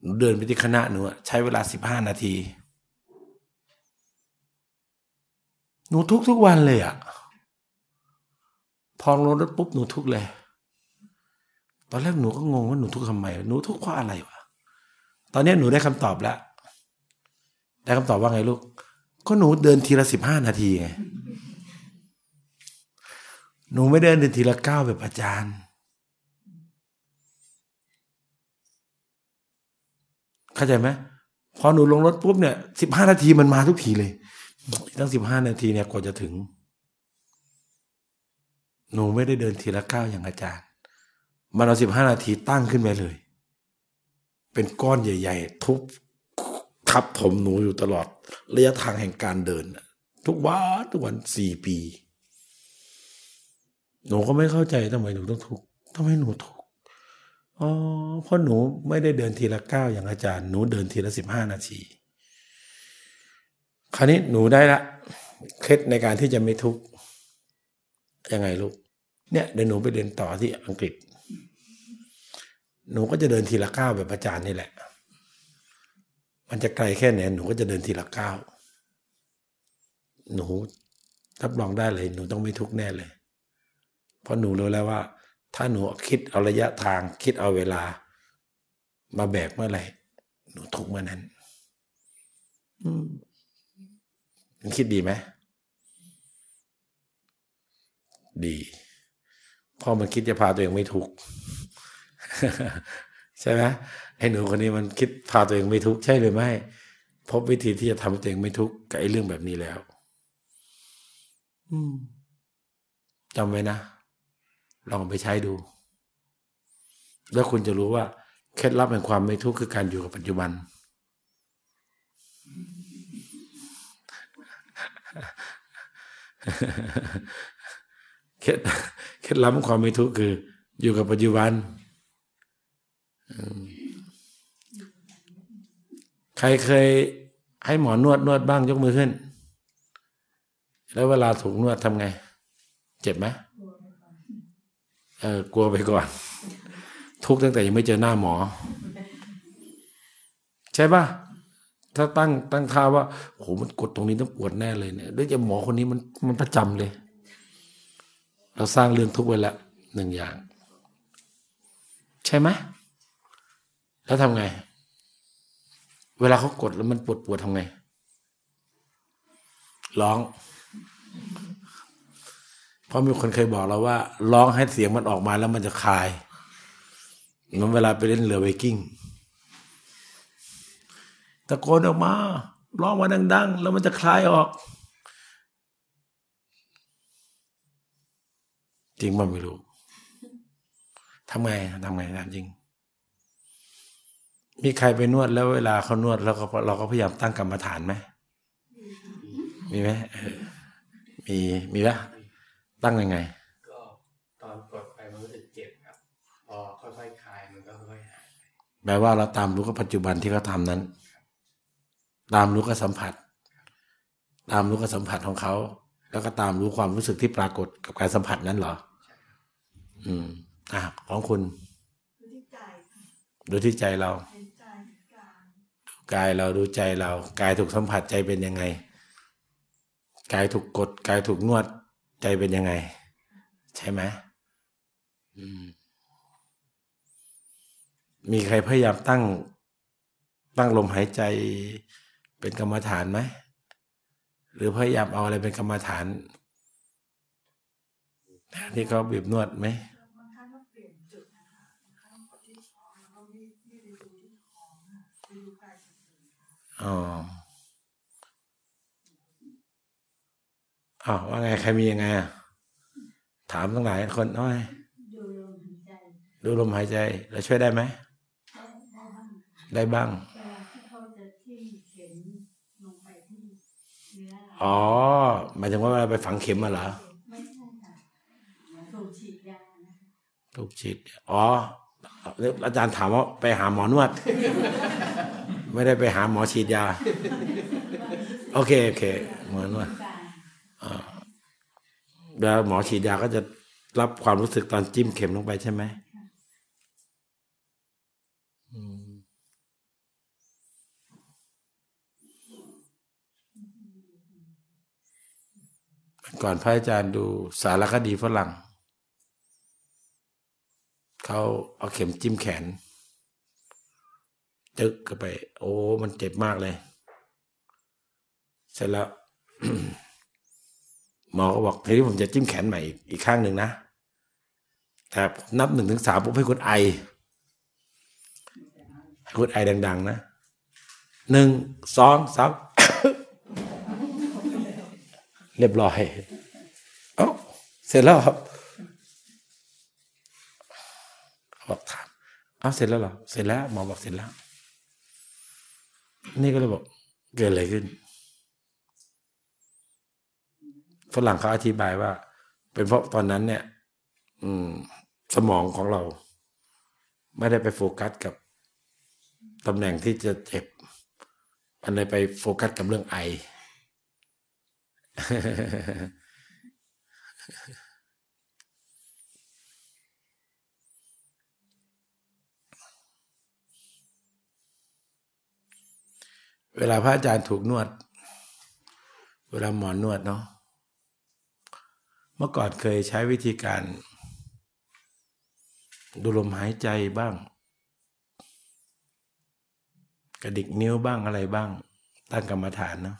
หนูเดินไปที่คณะหนูใช้เวลาสิบห้านาที หนูทุกทุกวันเลยอะ พอลงรถปุ๊บหนูทุกเลย ตอนแรกหนูก็งงว่าหนูทุกทำไม หนูทุกเพราะอะไรวะ ตอนนี้หนูได้คำตอบแล้ว ได้คำตอบว่าไงลูก ก็หนูเดินทีละสิบห้านาทีไง หนูไม่เดินเดินทีละเก้าแบบอาจารย์ เข้าใจไหมพอหนูลงรถปุ๊บเนี่ยสิบห้านาทีมันมาทุกทีเลย ตั้งสิบห้านาทีเนี่ยกว่าจะถึง หนูไม่ได้เดินทีละก้าวอย่างอาจารย์ มันเอาสิบห้านาทีตั้งขึ้นไปเลย เป็นก้อนใหญ่ ๆ ทุบทับถมหนูอยู่ตลอด ระยะทางแห่งการเดิน ทุกวันทุกวันสี่ปี หนูก็ไม่เข้าใจทำไมหนูต้องทุกทำไมหนูทุกอ๋อเพราะหนูไม่ได้เดินทีละก้าวอย่างอาจารย์หนูเดินทีละสิบห้านาทีคราวนี้หนูได้ละเคล็ดในการที่จะไม่ทุกข์ ยังไงลูก เนี่ยเดี๋ยวหนูไปเรียนต่อที่อังกฤษ หนูก็จะเดินทีละก้าวแบบอาจารย์นี่แหละ มันจะไกลแค่ไหนหนูก็จะเดินทีละก้าวหนูรับรองได้เลย หนูต้องไม่ทุกข์แน่เลย เพราะหนูรู้แล้วว่า ถ้าหนูคิดเอาระยะทางคิดเอาเวลา มาแบกเมื่อไหร่หนูทุกเมื่อนั้น อืมมันคิดดีไหม ดีพอมันคิดจะพาตัวเองไม่ทุกข์ใช่ไหมไอ้หนูคนนี้มันคิดพาตัวเองไม่ทุกข์ใช่หรือไม่พบวิธีที่จะทำให้ตัวเองไม่ทุกข์กับไอ้เรื่องแบบนี้แล้ว อืมจำไว้นะ ลองไปใช้ดู แล้วคุณจะรู้ว่า เคล็ดลับแห่งความไม่ทุกข์คือการอยู่กับปัจจุบัน เคล็ดเคล็ดลับความไม่ทุกข์คือ อยู่กับปัจจุบัน ใครเคยให้หมอนวดนวดบ้างยกมือขึ้น แล้วเวลาถูกนวดทำไง เจ็บไหมเออกลัวไปก่อน ทุกตั้งแต่ยังไม่เจอหน้าหมอ ใช่ปะถ้าตั้งตั้งท่าว่าโหมันกดตรงนี้ต้องปวดแน่เลยเนี่ยด้วยจะหมอคนนี้มันมันประจำเลย เราสร้างเรื่องทุกข์ไว้แล้วหนึ่งอย่าง ใช่ไหมแล้วทำไง เวลาเขากดแล้วมันปวดปวดทำไง ร้อง เพราะมีคนเคยบอกเราว่า ร้องให้เสียงมันออกมาแล้วมันจะคลายมันเวลาไปเล่นเรือไวกิ้งตะโกนออกมา ร้องมาดัง ๆ แล้วมันจะคลายออก จริงมันไม่รู้ทำไงทำไงถามจริง มีใครไปนวดแล้วเวลาเขานวดแล้วก็เราก็พยายามตั้งกรรมฐานไหมมีไหมเออมีมีปะตั้งยังไง ก็ตอนกดไปมันรู้สึกเจ็บครับ พอค่อยๆคลายมันก็ค่อยๆหายแปลว่าเราตามรู้กับปัจจุบันที่เขาทำนั้น ตามรู้กับสัมผัส ตามรู้กับสัมผัสของเขา แล้วก็ตามรู้ความรู้สึกที่ปรากฏกับการสัมผัสนั้นเหรอ อืมอะของคุณดูที่ใจค่ะดูที่ใจเราเห็นใจการกายเราดูใจเรากายถูกสัมผัสใจเป็นยังไงกายถูกกดกายถูกนวดใจเป็นยังไง ใช่ไหมอืมมีใครพยายามตั้ง ตั้งลมหายใจเป็นกรรมฐานไหมหรือพยายามเอาอะไรเป็นกรรมฐานแทนที่เขาบีบนวดไหมบางครั้งก็เปลี่ยนจุดนะคะบางครั้งก็กดที่ท้องแล้วก็ไม่ไม่ได้ดูที่ท้องค่ะไปดูกายสัมผัสค่ะอ๋ออ้าวว่าไงใครมียังไงอะ ถามตั้งหลายคนน้อยดูลมหายใจดูลมหายใจ แล้วช่วยได้ไหม ได้ได้บ้างค่ะได้บ้างเวลาที่เขาจะทิ่มเข็มลงไปที่เนื้ออ๋อ หมายถึงว่าเวลาไปฝังเข็มมาเหรอ ไม่ใช่ค่ะถูกฉีดยานะคะ ถูกฉีดอ๋อแล้วอาจารย์ถามว่าไปหาหมอนวด ไม่ได้ไปหาหมอฉีดยา โอเคโอเคหมอนวดแล้วหมอฉีดยาก็จะรับความรู้สึกตอนจิ้มเข็มลงไปใช่ไหมอืมก่อนพระอาจารย์ดูสารคดีฝรั่ง เขาเอาเข็มจิ้มแขนจึกเข้าไป โอ้ มันเจ็บมากเลย เสร็จแล้วหมอก็บอกทีนี้ผมจะจิ้มแขนใหม่อีกอีกข้างหนึ่งนะแต่นับหนึ่งถึงสามปุ๊บให้คุณไอคุณไอดัง ๆ นะหนึ่งสองสามเรียบร้อย เอ้าเสร็จแล้วครับเขา บอกถามเอาเสร็จแล้วเหรอเสร็จแล้วหมอบอกเสร็จแล้ว นี่ก็เลยบอกเกิดอะไรขึ้นฝรั่งเขาอธิบายว่า เป็นเพราะตอนนั้นเนี่ย อืม สมองของเรา ไม่ได้ไปโฟกัสกับตำแหน่งที่จะเจ็บ มันเลยไปโฟกัสกับเรื่องไอ เวลาพระอาจารย์ถูกนวด เวลาหมอนนวดเนาะเมื่อก่อนเคยใช้วิธีการ ดูลมหายใจบ้าง กระดิกนิ้วบ้างอะไรบ้าง ตั้งกรรมฐานเนาะ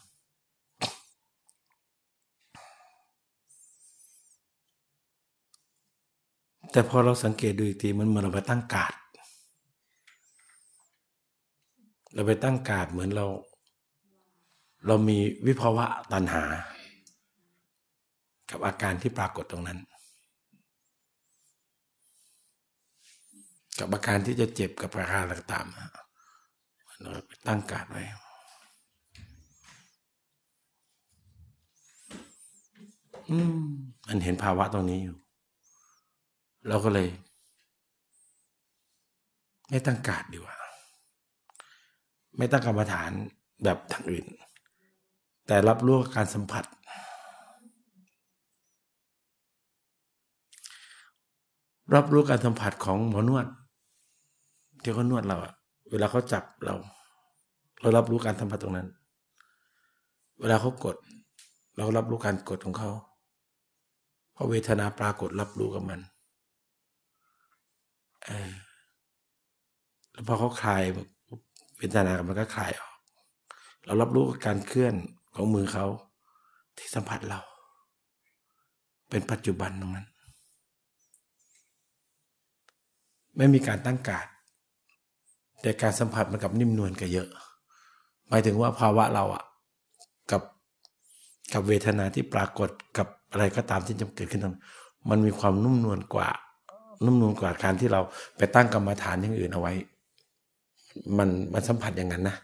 แต่พอเราสังเกตดูอีกทีมันเหมือนเราไปตั้งการดเราไปตั้งการดเหมือนเรา เรามีวิภาวะตัณหา กับอาการที่ปรากฏตรงนั้น กับอาการที่จะเจ็บกับอาการต่างๆเราตั้งการดไว้อืมมันเห็นภาวะตรงนี้อยู่ เราก็เลย ไม่ตั้งการดดีกว่า ไม่ตั้งกรรมฐานแบบทางอื่น แต่รับรู้การสัมผัส รับรู้การสัมผัสของหมอนวดที่เขานวดเราอะเวลาเขาจับเรา เรารับรู้การสัมผัสตรงนั้น เวลาเขากด เรารับรู้การกดของเขาเพราะเวทนาปรากฏรับรู้กับมันแล้วพอเขาคลายเวทนามันก็คลายออก เรารับรู้การเคลื่อน ของมือเขาที่สัมผัสเรา เป็นปัจจุบันตรงนั้น ไม่มีการตั้งการแต่การสัมผัสมันกับนิ่มนวลกันเยอะ หมายถึงว่าภาวะเราอะกับกับเวทนาที่ปรากฏกับอะไรก็ตามที่จะเกิดขึ้นนั้นมันมีความนุ่มนวลกว่า นุ่มนวลกว่าการที่เราไปตั้งกรรมฐานอย่างอื่นเอาไว้ มันมันสัมผัสอย่างนั้นนะ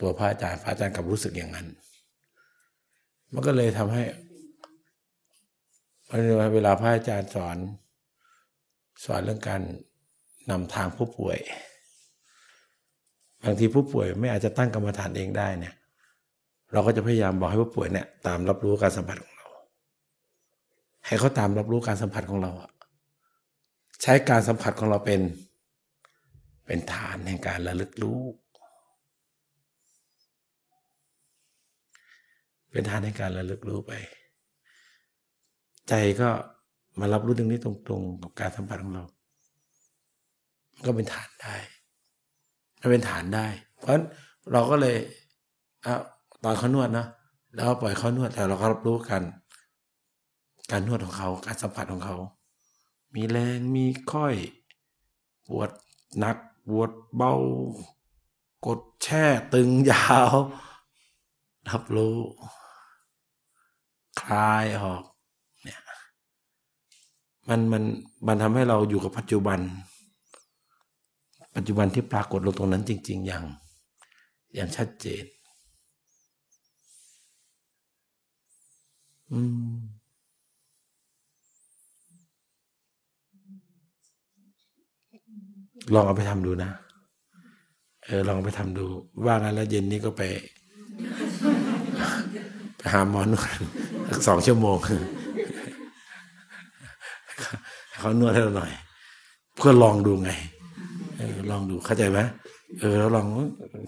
ตัวพระอาจารย์พระอาจารย์กับรู้สึกอย่างนั้น มันก็เลยทำให้เวลาพระอาจารย์สอน สอนเรื่องการนำทางผู้ป่วย บางทีผู้ป่วยไม่อาจจะตั้งกรรมฐานเองได้เนี่ย เราก็จะพยายามบอกให้ผู้ป่วยเนี่ย ตามรับรู้การสัมผัสของเรา ให้เขาตามรับรู้การสัมผัสของเราอะใช้การสัมผัสของเราเป็น เป็นฐานแห่งการระลึกรู้ เป็นฐานแห่งการระลึกรู้ไป ใจก็มารับรู้ตรงนี้ตรงๆ กับการสัมผัสของเรา ก็เป็นฐานได้มันเป็นฐานได้ เพราะเราก็เลยเอาตอนเขานวดนะแล้วปล่อยเขานวดแต่เราก็รับรู้กัน การนวดของเขา การสัมผัสของเขา มีแรงมีค่อย ปวดหนักปวดเบากดแช่ตึงยาว รับรู้ คลายออกเนี่ยมันมันมันทำให้เราอยู่กับปัจจุบัน ปัจจุบันที่ปรากฏลงตรงนั้นจริง ๆ อย่าง อย่างชัดเจน อืมลองเอาไปทำดูนะ เออ ลองเอาไปทำดู ว่างั้นแล้วเย็นนี้ก็ไป หาหมอนวดสักสองชั่วโมงเขานวดให้เราหน่อย เพื่อลองดูไงลองดูเข้าใจไหมเออแล้วลอง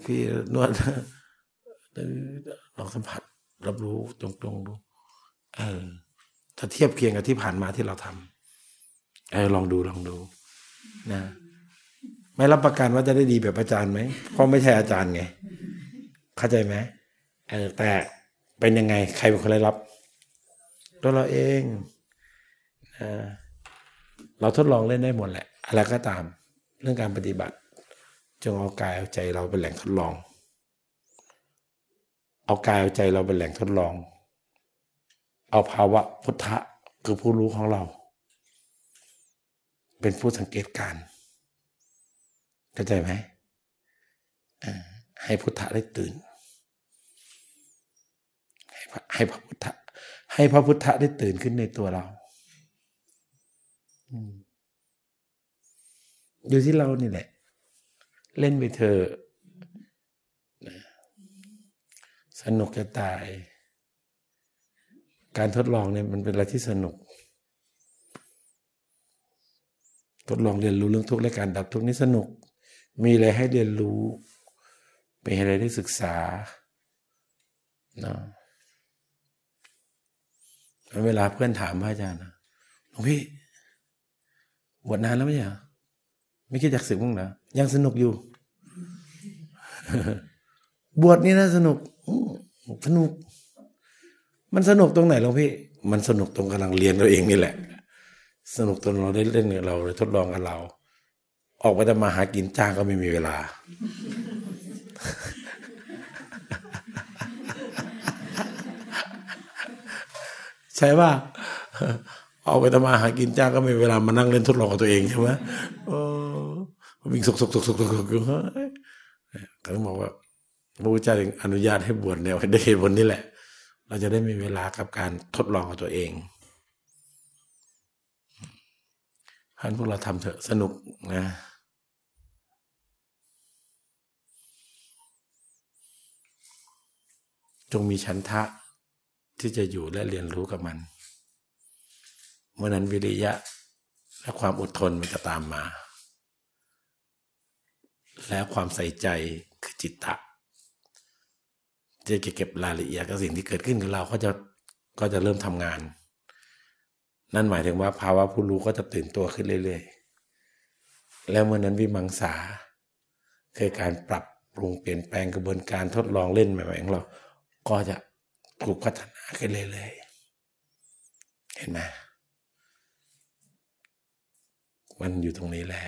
พี่นวดลองสัมผัส รับรู้ตรงๆดูเออถ้าเทียบเคียงกับที่ผ่านมาที่เราทำเออลองดูลองดูนะไม่รับประกันว่าจะได้ดีแบบอาจารย์ไหมเพราะไม่ใช่อาจารย์ไง เข้าใจไหมเออแต่ เป็นยังไง ใครเป็นคนได้รับตัวเราเองนะเราทดลองเล่นได้หมดแหละ อะไรก็ตาม เรื่องการปฏิบัติ จงเอากายเอาใจเราเป็นแหล่งทดลอง เอากายเอาใจเราเป็นแหล่งทดลอง เอาภาวะพุทธะคือผู้รู้ของเรา เป็นผู้สังเกตการเข้าใจไหมให้พุทธะได้ตื่น ให้พระพุทธให้พระพุทธะได้ตื่นขึ้นในตัวเราอยู่ที่เรานี่แหละ เล่นไปเถอะสนุกจะตาย การทดลองเนี่ยมันเป็นอะไรที่สนุก ทดลองเรียนรู้เรื่องทุกข์และการดับทุกข์นี่สนุก มีอะไรให้เรียนรู้มีอะไรได้ศึกษาเนาะ เวลาเพื่อนถามพระอาจารย์นะหลวงพี่บวชนานแล้วไม่ใช่เหรอไม่คิดอยากสึกมั้งนะยังสนุกอยู่ บวชนี่นะสนุกสนุก มันสนุกตรงไหนหลวงพี่ มันสนุกตรงกำลังเรียนเราเองนี่แหละ สนุกตรงเราได้เล่นกับเราได้ทดลองกับเรา ออกไปทำมาหากินจ้างก็ไม่มีเวลา ช่ป่ะออกไปทำมาหากินจ้างก็ไม่มีเวลามานั่งเล่นทดลองกับตัวเองใช่ไหมโอ้วิ่งสกสกสกสกสกสกเฮ้ยเขาบอกว่าพระพุทธเจ้าอนุญาตให้บวชเนี่ยได้เหตุผลนี่แหละ เราจะได้มีเวลากับการทดลองกับตัวเองท่านพวกเราทำเถอะสนุกนะจงมีชันทะ ที่จะอยู่และเรียนรู้กับมัน เมื่อนั้นวิริยะและความอดทนมันจะตามมา และความใส่ใจคือจิตตะจะเก็บรายละเอียดกับสิ่งที่เกิดขึ้นกับเราก็จะก็จะเริ่มทำงาน นั่นหมายถึงว่าภาวะผู้รู้ก็จะตื่นตัวขึ้นเรื่อยๆ แล้วเมื่อนั้นวิมังสาคือการปรับปรุงเปลี่ยนแปลงกระบวนการทดลองเล่นใหม่ๆของเรา ก็จะ ถูกพัฒนาขึ้นเรื่อยๆเห็นไหมมันอยู่ตรงนี้แหละ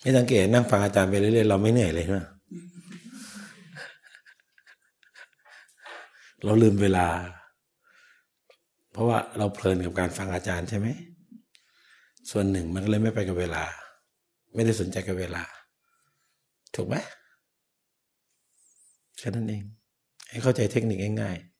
ไม่สังเกตนั่งฟังอาจารย์ไปเรื่อยๆเราไม่เหนื่อยเลยนะเราลืมเวลา เพราะว่าเราเพลินกับการฟังอาจารย์ใช่ไหมส่วนหนึ่งมันก็เลยไม่ไปกับเวลา ไม่ได้สนใจกับเวลา ถูกไหม แค่นั้นเอง ให้เข้าใจเทคนิคง่ายๆ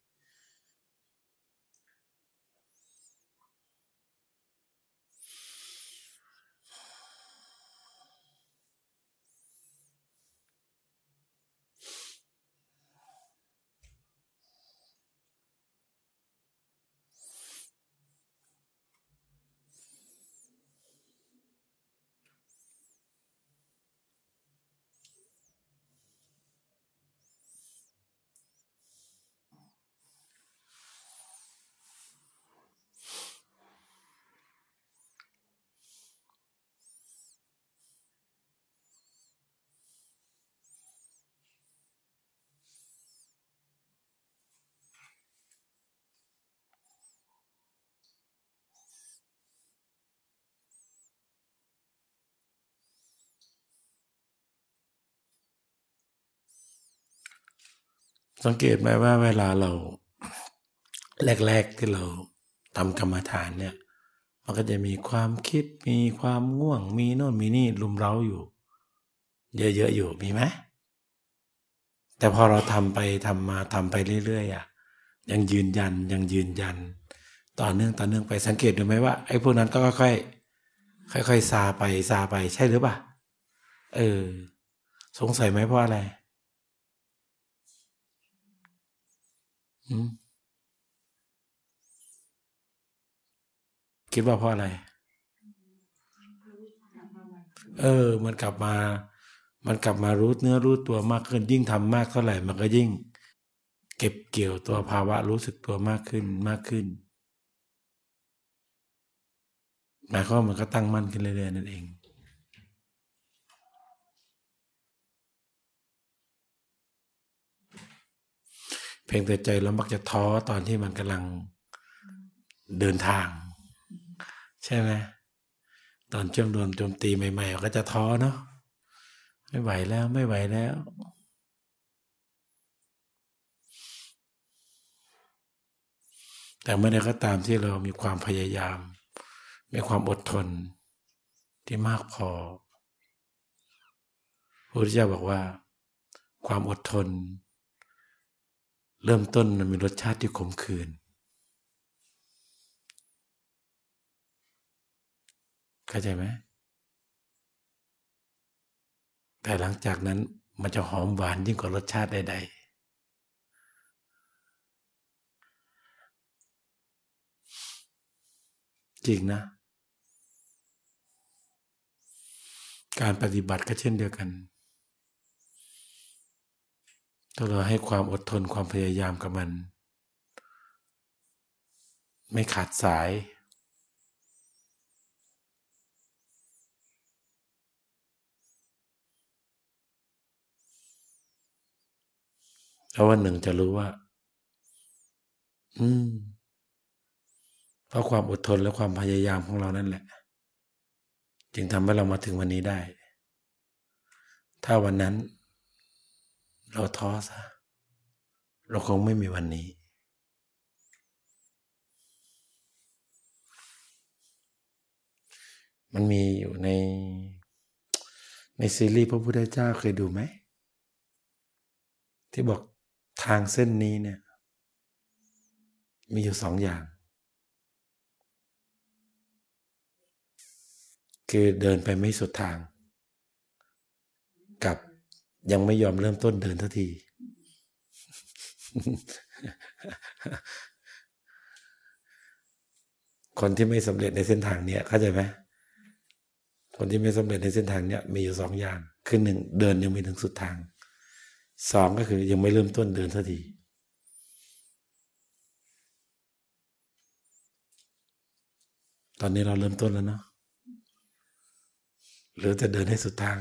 สังเกตไหมว่าเวลาเรา แรก ๆที่เราทำกรรมฐานเนี่ย มันก็จะมีความคิดมีความง่วง มีโน่นมีนี่ลุมเร้าอยู่ เยอะๆอยู่มีไหมแต่พอเราทำไปทำมาทำไปเรื่อยๆอะยังยืนยันยังยืนยัน ต่อเนื่องต่อเนื่องไปสังเกตดูไหมว่าไอ้พวกนั้นก็ค่อยๆค่อยๆซาไปซาไปใช่หรือเปล่าเออ สงสัยไหมเพราะอะไร อืม คิดว่าเพราะอะไร เออ มันกลับมา มันกลับมารู้เนื้อรู้ตัวมากขึ้น ยิ่งทำมากเท่าไหร่ มันก็ยิ่ง เก็บเกี่ยวตัวภาวะรู้สึกตัวมากขึ้นมากขึ้นหมายความมันก็ตั้งมั่นขึ้นเรื่อยๆนั่นเอง เพียงแต่ใจเรามักจะท้อตอนที่มันกำลังเดินทาง ใช่ไหมตอนช่วงโดนโจมตีใหม่ๆก็จะท้อเนาะไม่ไหวแล้วไม่ไหวแล้ว แต่เมื่อใดก็ตามที่เรามีความพยายาม มีความอดทนที่มากพอพระพุทธเจ้าบอกว่า ความอดทน เริ่มต้นมันมีรสชาติที่ขมขื่นเข้าใจไหมแต่หลังจากนั้นมันจะหอมหวานยิ่งกว่ารสชาติใดๆ จริงนะ การปฏิบัติก็เช่นเดียวกัน ถ้าเราให้ความอดทนความพยายามกับมัน ไม่ขาดสาย แล้ววันหนึ่งจะรู้ว่า อืมเพราะความอดทนและความพยายามของเรานั่นแหละ จึงทำให้เรามาถึงวันนี้ได้ ถ้าวันนั้น เราท้อซะ เราคงไม่มีวันนี้ มันมีอยู่ใน ในซีรีส์พระพุทธเจ้าเคยดูไหม ที่บอกทางเส้นนี้เนี่ย มีอยู่สองอย่าง คือเดินไปไม่สุดทาง ยังไม่ยอมเริ่มต้นเดินทันที คนที่ไม่สำเร็จในเส้นทางเนี้ยเข้าใจไหมคนที่ไม่สำเร็จในเส้นทางเนี้ยมีอยู่สองอย่าง คือหนึ่งเดินยังไม่ถึงสุดทางสองก็คือยังไม่เริ่มต้นเดินทันทีตอนนี้เราเริ่มต้นแล้วเนาะหรือจะเดินให้สุดทาง